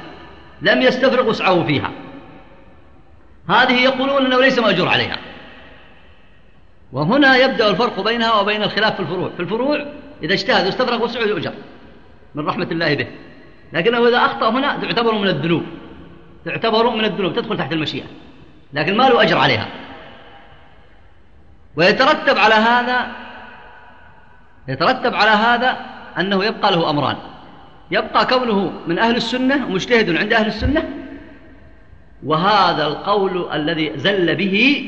لم يستفرغ وسعه فيها. هذه يقولون أنه ليس مأجور عليها. وهنا يبدأ الفرق بينها وبين الخلاف في الفروع. في الفروع إذا اجتهد واستفرغ وسعه يؤجر من رحمة الله به. لكنه إذا أخطأ هنا تعتبر من الذنوب. تعتبر من الذنوب تدخل تحت المشيئة. لكن ما له أجر عليها. ويترتب على هذا يترتب على هذا أنه يبقى له أمران. يبقى كونه من أهل السنة مجتهد عند أهل السنة. وهذا القول الذي زل به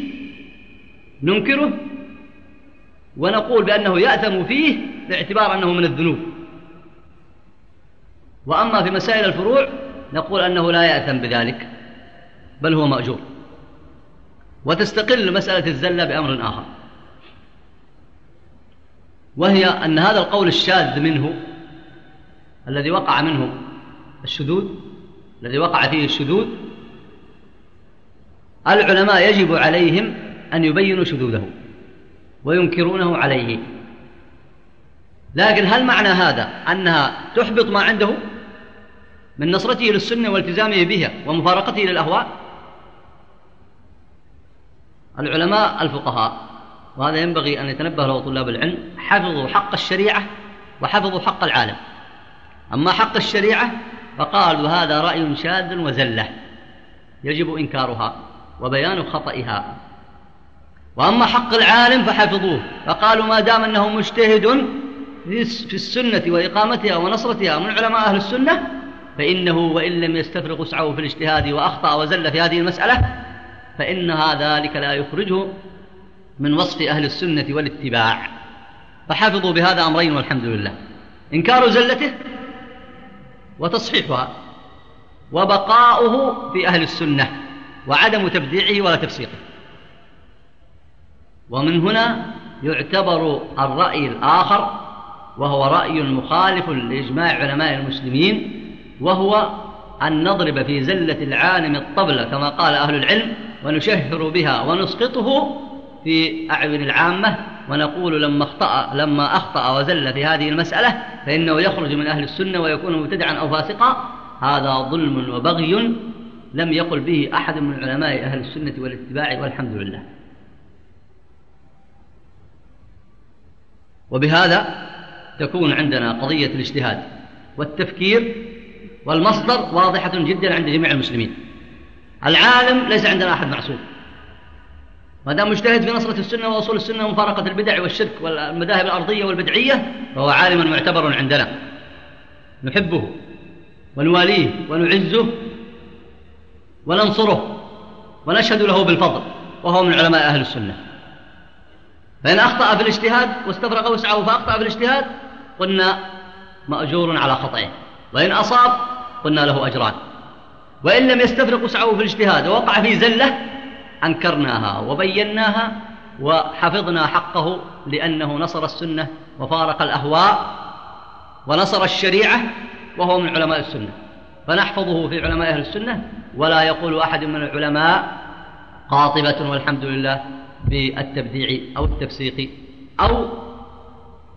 ننكره ونقول بأنه يأثم فيه باعتبار أنه من الذنوب. وأما في مسائل الفروع نقول أنه لا يأثم بذلك بل هو مأجور. وتستقل مسألة الزلة بأمر آخر. وهي أن هذا القول الشاذ منه الذي وقع منه الشذوذ الذي وقع فيه الشذوذ العلماء يجب عليهم أن يبينوا شذوذه وينكرونه عليه. لكن هل معنى هذا أنها تحبط ما عنده؟ من نصرته للسنة والتزامه بها ومفارقته للأهواء العلماء الفقهاء وهذا ينبغي أن يتنبه له طلاب العلم حفظوا حق الشريعة وحفظوا حق العالم. أما حق الشريعة فقالوا هذا رأي شاذ وزلة يجب إنكارها وبيان خطئها. وأما حق العالم فحفظوه فقالوا ما دام أنه مجتهد في السنة وإقامتها ونصرتها من علماء أهل السنة فإنه وإن لم يستفرغ وسعه في الاجتهاد وأخطأ وزل في هذه المسألة فإنها ذلك لا يخرجه من وصف أهل السنة والاتباع. فحفظوا بهذا أمرين والحمد لله. إنكار زلته وتصحيحها وبقاؤه في أهل السنة وعدم تبديعه ولا تفسيقه. ومن هنا يعتبر الرأي الآخر وهو رأي مخالف لإجماع علماء المسلمين وهو أن نضرب في زلة العالم الطبلة كما قال أهل العلم ونشهر بها ونسقطه في أعين العامة ونقول لما أخطأ, لما أخطأ وزل في هذه المسألة فإنه يخرج من أهل السنة ويكون مبتدعا أو فاسقا. هذا ظلم وبغي لم يقل به أحد من علماء أهل السنة والاتباع والحمد لله. وبهذا تكون عندنا قضية الاجتهاد والتفكير والمصدر واضحة جدا عند جميع المسلمين. العالم ليس عندنا أحد معصوم. ما دام مجتهد في نصرة السنة وأصول السنة ومفارقة البدع والشرك والمذاهب الأرضية والبدعية فهو عالم معتبر عندنا. نحبه ونواليه ونعزه وننصره ونشهد له بالفضل وهو من علماء أهل السنة. فإن أخطأ في الاجتهاد واستفرغ وسعه فأخطأ في الاجتهاد قلنا مأجور على خطئه. وإن أصاب قلنا له أجران. وإن لم يستفرغ وسعه في الاجتهاد ووقع في زلة أنكرناها وبيناها وحفظنا حقه لأنه نصر السنة وفارق الأهواء ونصر الشريعة وهو من علماء السنة. فنحفظه في علماء أهل السنة ولا يقول أحد من العلماء قاطبة والحمد لله بالتبديع أو التفسيق أو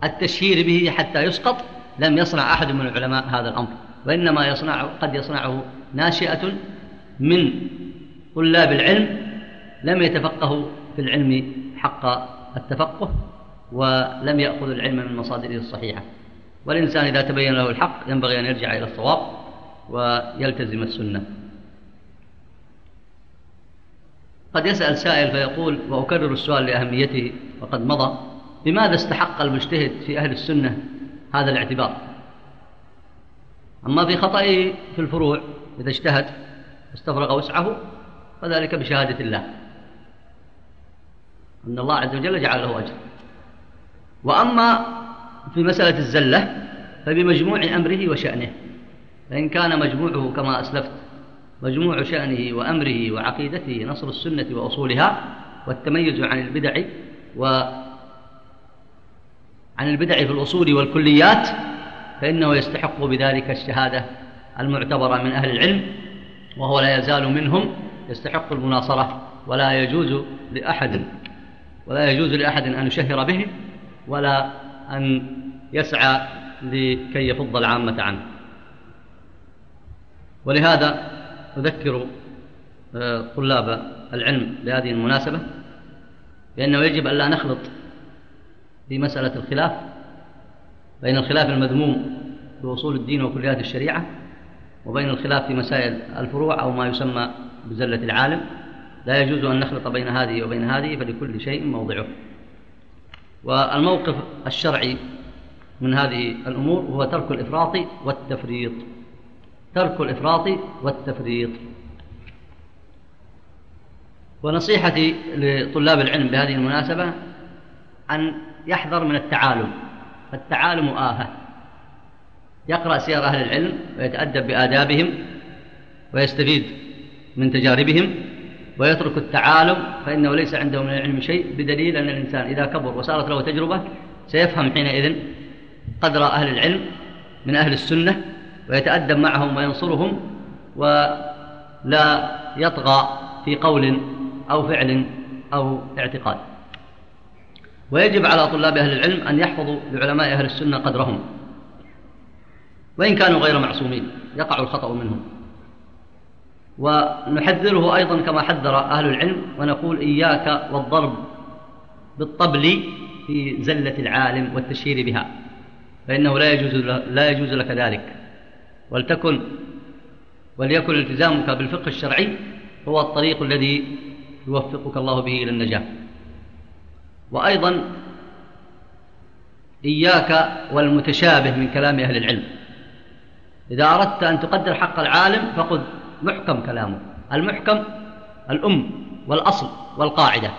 التشهير به حتى يسقط لم يصنع أحد من العلماء هذا الأمر. وإنما يصنع قد يصنعه ناشئة من طلاب العلم لم يتفقهوا في العلم حق التفقه ولم يأخذوا العلم من مصادره الصحيحة. والإنسان إذا تبين له الحق ينبغي أن يرجع إلى الصواب ويلتزم السنة. قد يسأل سائل فيقول وأكرر السؤال لأهميته وقد مضى لماذا استحق المجتهد في أهل السنة هذا الاعتبار؟ أما في خطئه في الفروع إذا اجتهد واستفرغ وسعه فذلك بشهادة الله. أن الله عز وجل جعل له أجر. وأما في مسألة الزلة فبمجموع أمره وشأنه. فإن كان مجموعه كما أسلفت مجموع شأنه وأمره وعقيدته نصر السنة وأصولها والتميز عن البدع و عن البدع في الأصول والكليات فإنه يستحق بذلك الشهادة المعتبرة من أهل العلم وهو لا يزال منهم يستحق المناصرة ولا يجوز لأحد ولا يجوز لأحد أن يشهر به ولا أن يسعى لكي يفض العامة عنه. ولهذا أذكر آه، طلاب العلم بهذه المناسبة بأنه يجب أن لا نخلط في مسألة الخلاف بين الخلاف المذموم بأصول الدين وكليات الشريعة وبين الخلاف في مسائل الفروع أو ما يسمى بزلة العالم لا يجوز أن نخلط بين هذه وبين هذه فلكل شيء موضعه. والموقف الشرعي من هذه الأمور هو ترك الإفراط والتفريط. ترك الإفراط والتفريط. ونصيحتي لطلاب العلم بهذه المناسبة أن يحذر من التعالم. فالتعالم آفة. يقرأ سير أهل العلم ويتأدب بآدابهم ويستفيد من تجاربهم ويترك التعالم فإنه ليس عنده من العلم شيء بدليل أن الإنسان إذا كبر وصارت له تجربة سيفهم حينئذ قدر أهل العلم من أهل السنة ويتأدب معهم وينصرهم ولا يطغى في قول أو فعل أو اعتقاد. ويجب على طلاب أهل العلم أن يحفظوا لعلماء أهل السنة قدرهم. وإن كانوا غير معصومين يقع الخطأ منهم. ونحذره أيضا كما حذر أهل العلم ونقول إياك والضرب بالطبل في زلة العالم والتشهير بها فإنه لا يجوز لا يجوز لك ذلك. ولتكن وليكن التزامك بالفقه الشرعي هو الطريق الذي يوفقك الله به إلى النجاة. وأيضا إياك والمتشابه من كلام أهل العلم. إذا أردت أن تقدر حق العالم فخذ محكم كلامه. المحكم الأم والأصل والقاعدة.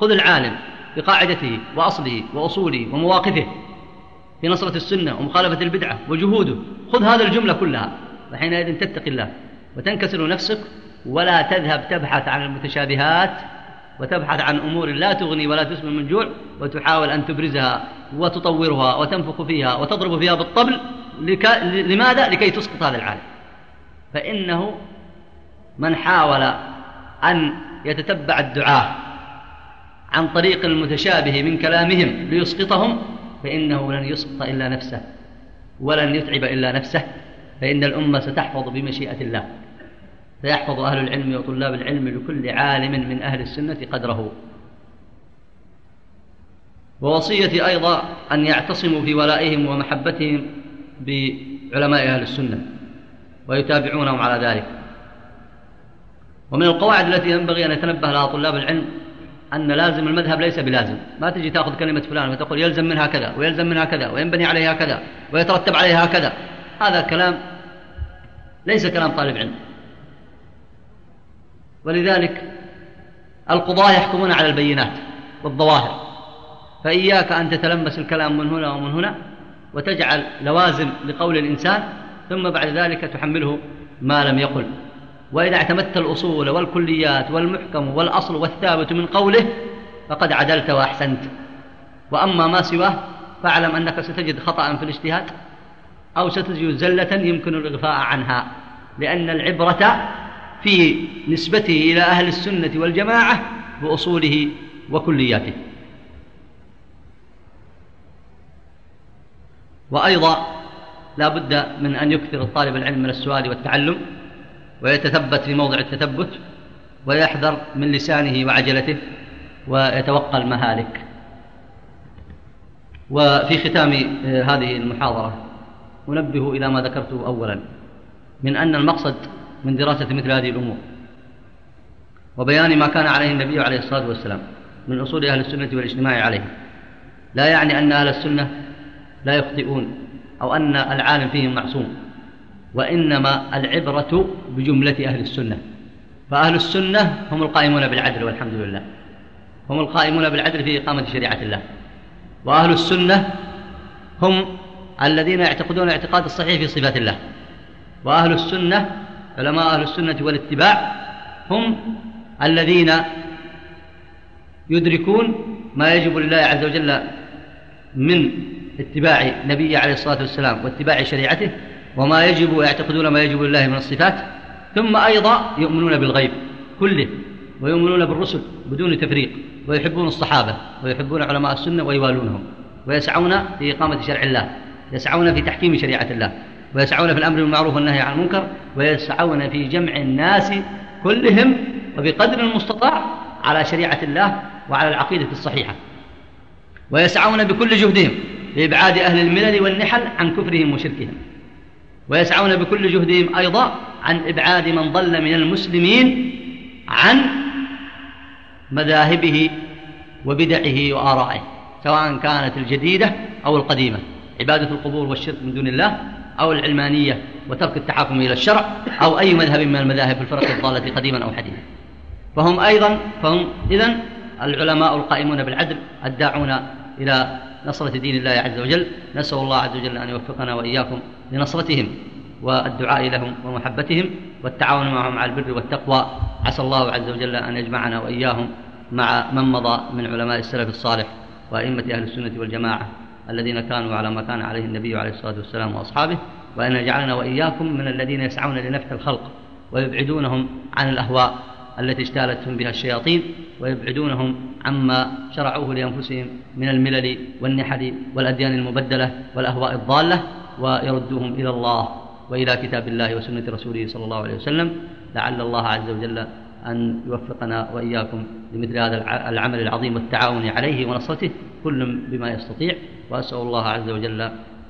خذ العالم بقاعدته وأصله وأصوله ومواقفه في نصرة السنة ومخالفة البدعة وجهوده. خذ هذه الجملة كلها. وحينئذ تتقي الله وتنكسر نفسك ولا تذهب تبحث عن المتشابهات وتبحث عن أمور لا تغني ولا تسمن من جوع وتحاول أن تبرزها وتطورها وتنفخ فيها وتضرب فيها بالطبل لك... لماذا؟ لكي تسقط هذا العالم فإنه من حاول أن يتتبع الدعاة عن طريق المتشابه من كلامهم ليسقطهم فإنه لن يسقط إلا نفسه ولن يتعب إلا نفسه فإن الأمة ستحفظ بمشيئة الله سيحفظ أهل العلم وطلاب العلم لكل عالم من أهل السنة قدره. ووصيتي أيضا أن يعتصموا في ولائهم ومحبتهم علماء أهل السنة ويتابعونهم على ذلك. ومن القواعد التي ينبغي أن يتنبه لها طلاب العلم أن لازم المذهب ليس بلازم. ما تجي تأخذ كلمة فلان وتقول يلزم منها كذا ويلزم منها كذا وينبني عليها كذا ويترتب عليها كذا. هذا كلام ليس كلام طالب علم. ولذلك القضاة يحكمون على البينات والظواهر. فإياك أن تتلمس الكلام من هنا ومن هنا وتجعل لوازم لقول الإنسان ثم بعد ذلك تحمله ما لم يقل. وإذا اعتمدت الأصول والكليات والمحكم والأصل والثابت من قوله فقد عدلت وأحسنت. وأما ما سواه فاعلم أنك ستجد خطأ في الاجتهاد أو ستجد زلة يمكن الإغفاء عنها لأن العبرة في نسبته إلى أهل السنة والجماعة بأصوله وكلياته. وأيضا لا بد من أن يكثر الطالب العلم من السؤال والتعلم ويتثبت في موضع التثبت ويحذر من لسانه وعجلته ويتوقى المهالك وفي ختام هذه المحاضرة أنبه إلى ما ذكرته أولا من أن المقصد من دراسة مثل هذه الأمور. وبيان ما كان عليه النبي عليه الصلاة والسلام من أصول أهل السنة والاجتماع عليه. لا يعني أن أهل السنة لا يخطئون أو أن العالم فيهم معصوم وإنما العبرة بجملة أهل السنة. فأهل السنة هم القائمون بالعدل والحمد لله. هم القائمون بالعدل في إقامة شريعة الله. وأهل السنة هم الذين يعتقدون الاعتقاد الصحيح في صفات الله. وأهل السنة علماء أهل السنة والاتباع هم الذين يدركون ما يجب لله عز وجل من اتباع نبيه عليه الصلاة والسلام واتباع شريعته وما يجب ويعتقدون ما يجب لله من الصفات ثم أيضا يؤمنون بالغيب كله ويؤمنون بالرسل بدون تفريق ويحبون الصحابة ويحبون علماء السنة ويوالونهم ويسعون في إقامة شرع الله يسعون في تحكيم شريعة الله. ويسعون في الأمر بالمعروف والنهي عن المنكر ويسعون في جمع الناس كلهم وبقدر المستطاع على شريعة الله وعلى العقيدة الصحيحة. ويسعون بكل جهدهم لإبعاد أهل الملل والنحل عن كفرهم وشركهم. ويسعون بكل جهدهم أيضا عن إبعاد من ضل من المسلمين عن مذاهبه وبدعه وآرائه سواء كانت الجديدة أو القديمة. عبادة القبور والشرك من دون الله أو العلمانية وترك التحاكم إلى الشرع أو أي مذهب من المذاهب الفرق الضالة قديما أو حديثا. فهم أيضا فهم إذن العلماء القائمون بالعدل الداعون إلى نصرة دين الله عز وجل. نسأل الله عز وجل أن يوفقنا وإياكم لنصرتهم والدعاء لهم ومحبتهم والتعاون معهم على البر والتقوى. عسى الله عز وجل أن يجمعنا وإياهم مع من مضى من علماء السلف الصالح وأئمة أهل السنة والجماعة. الذين كانوا على ما كان عليه النبي عليه الصلاة والسلام وأصحابه وأن يجعلنا وإياكم من الذين يسعون لنفع الخلق ويبعدونهم عن الأهواء التي اجتالتهم بها الشياطين ويبعدونهم عما شرعوه لأنفسهم من الملل والنحل والأديان المبدلة والأهواء الضالة ويردوهم إلى الله وإلى كتاب الله وسنة رسوله صلى الله عليه وسلم. لعل الله عز وجل أن يوفقنا وإياكم لمثل هذا العمل العظيم والتعاون عليه ونصرته كل بما يستطيع. وأسأل الله عز وجل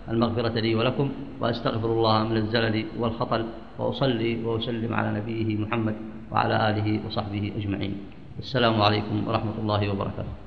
المغفرة لي ولكم وأستغفر الله من الزلل والخطل وأصلي وأسلم على نبيه محمد وعلى آله وصحبه أجمعين. السلام عليكم ورحمة الله وبركاته.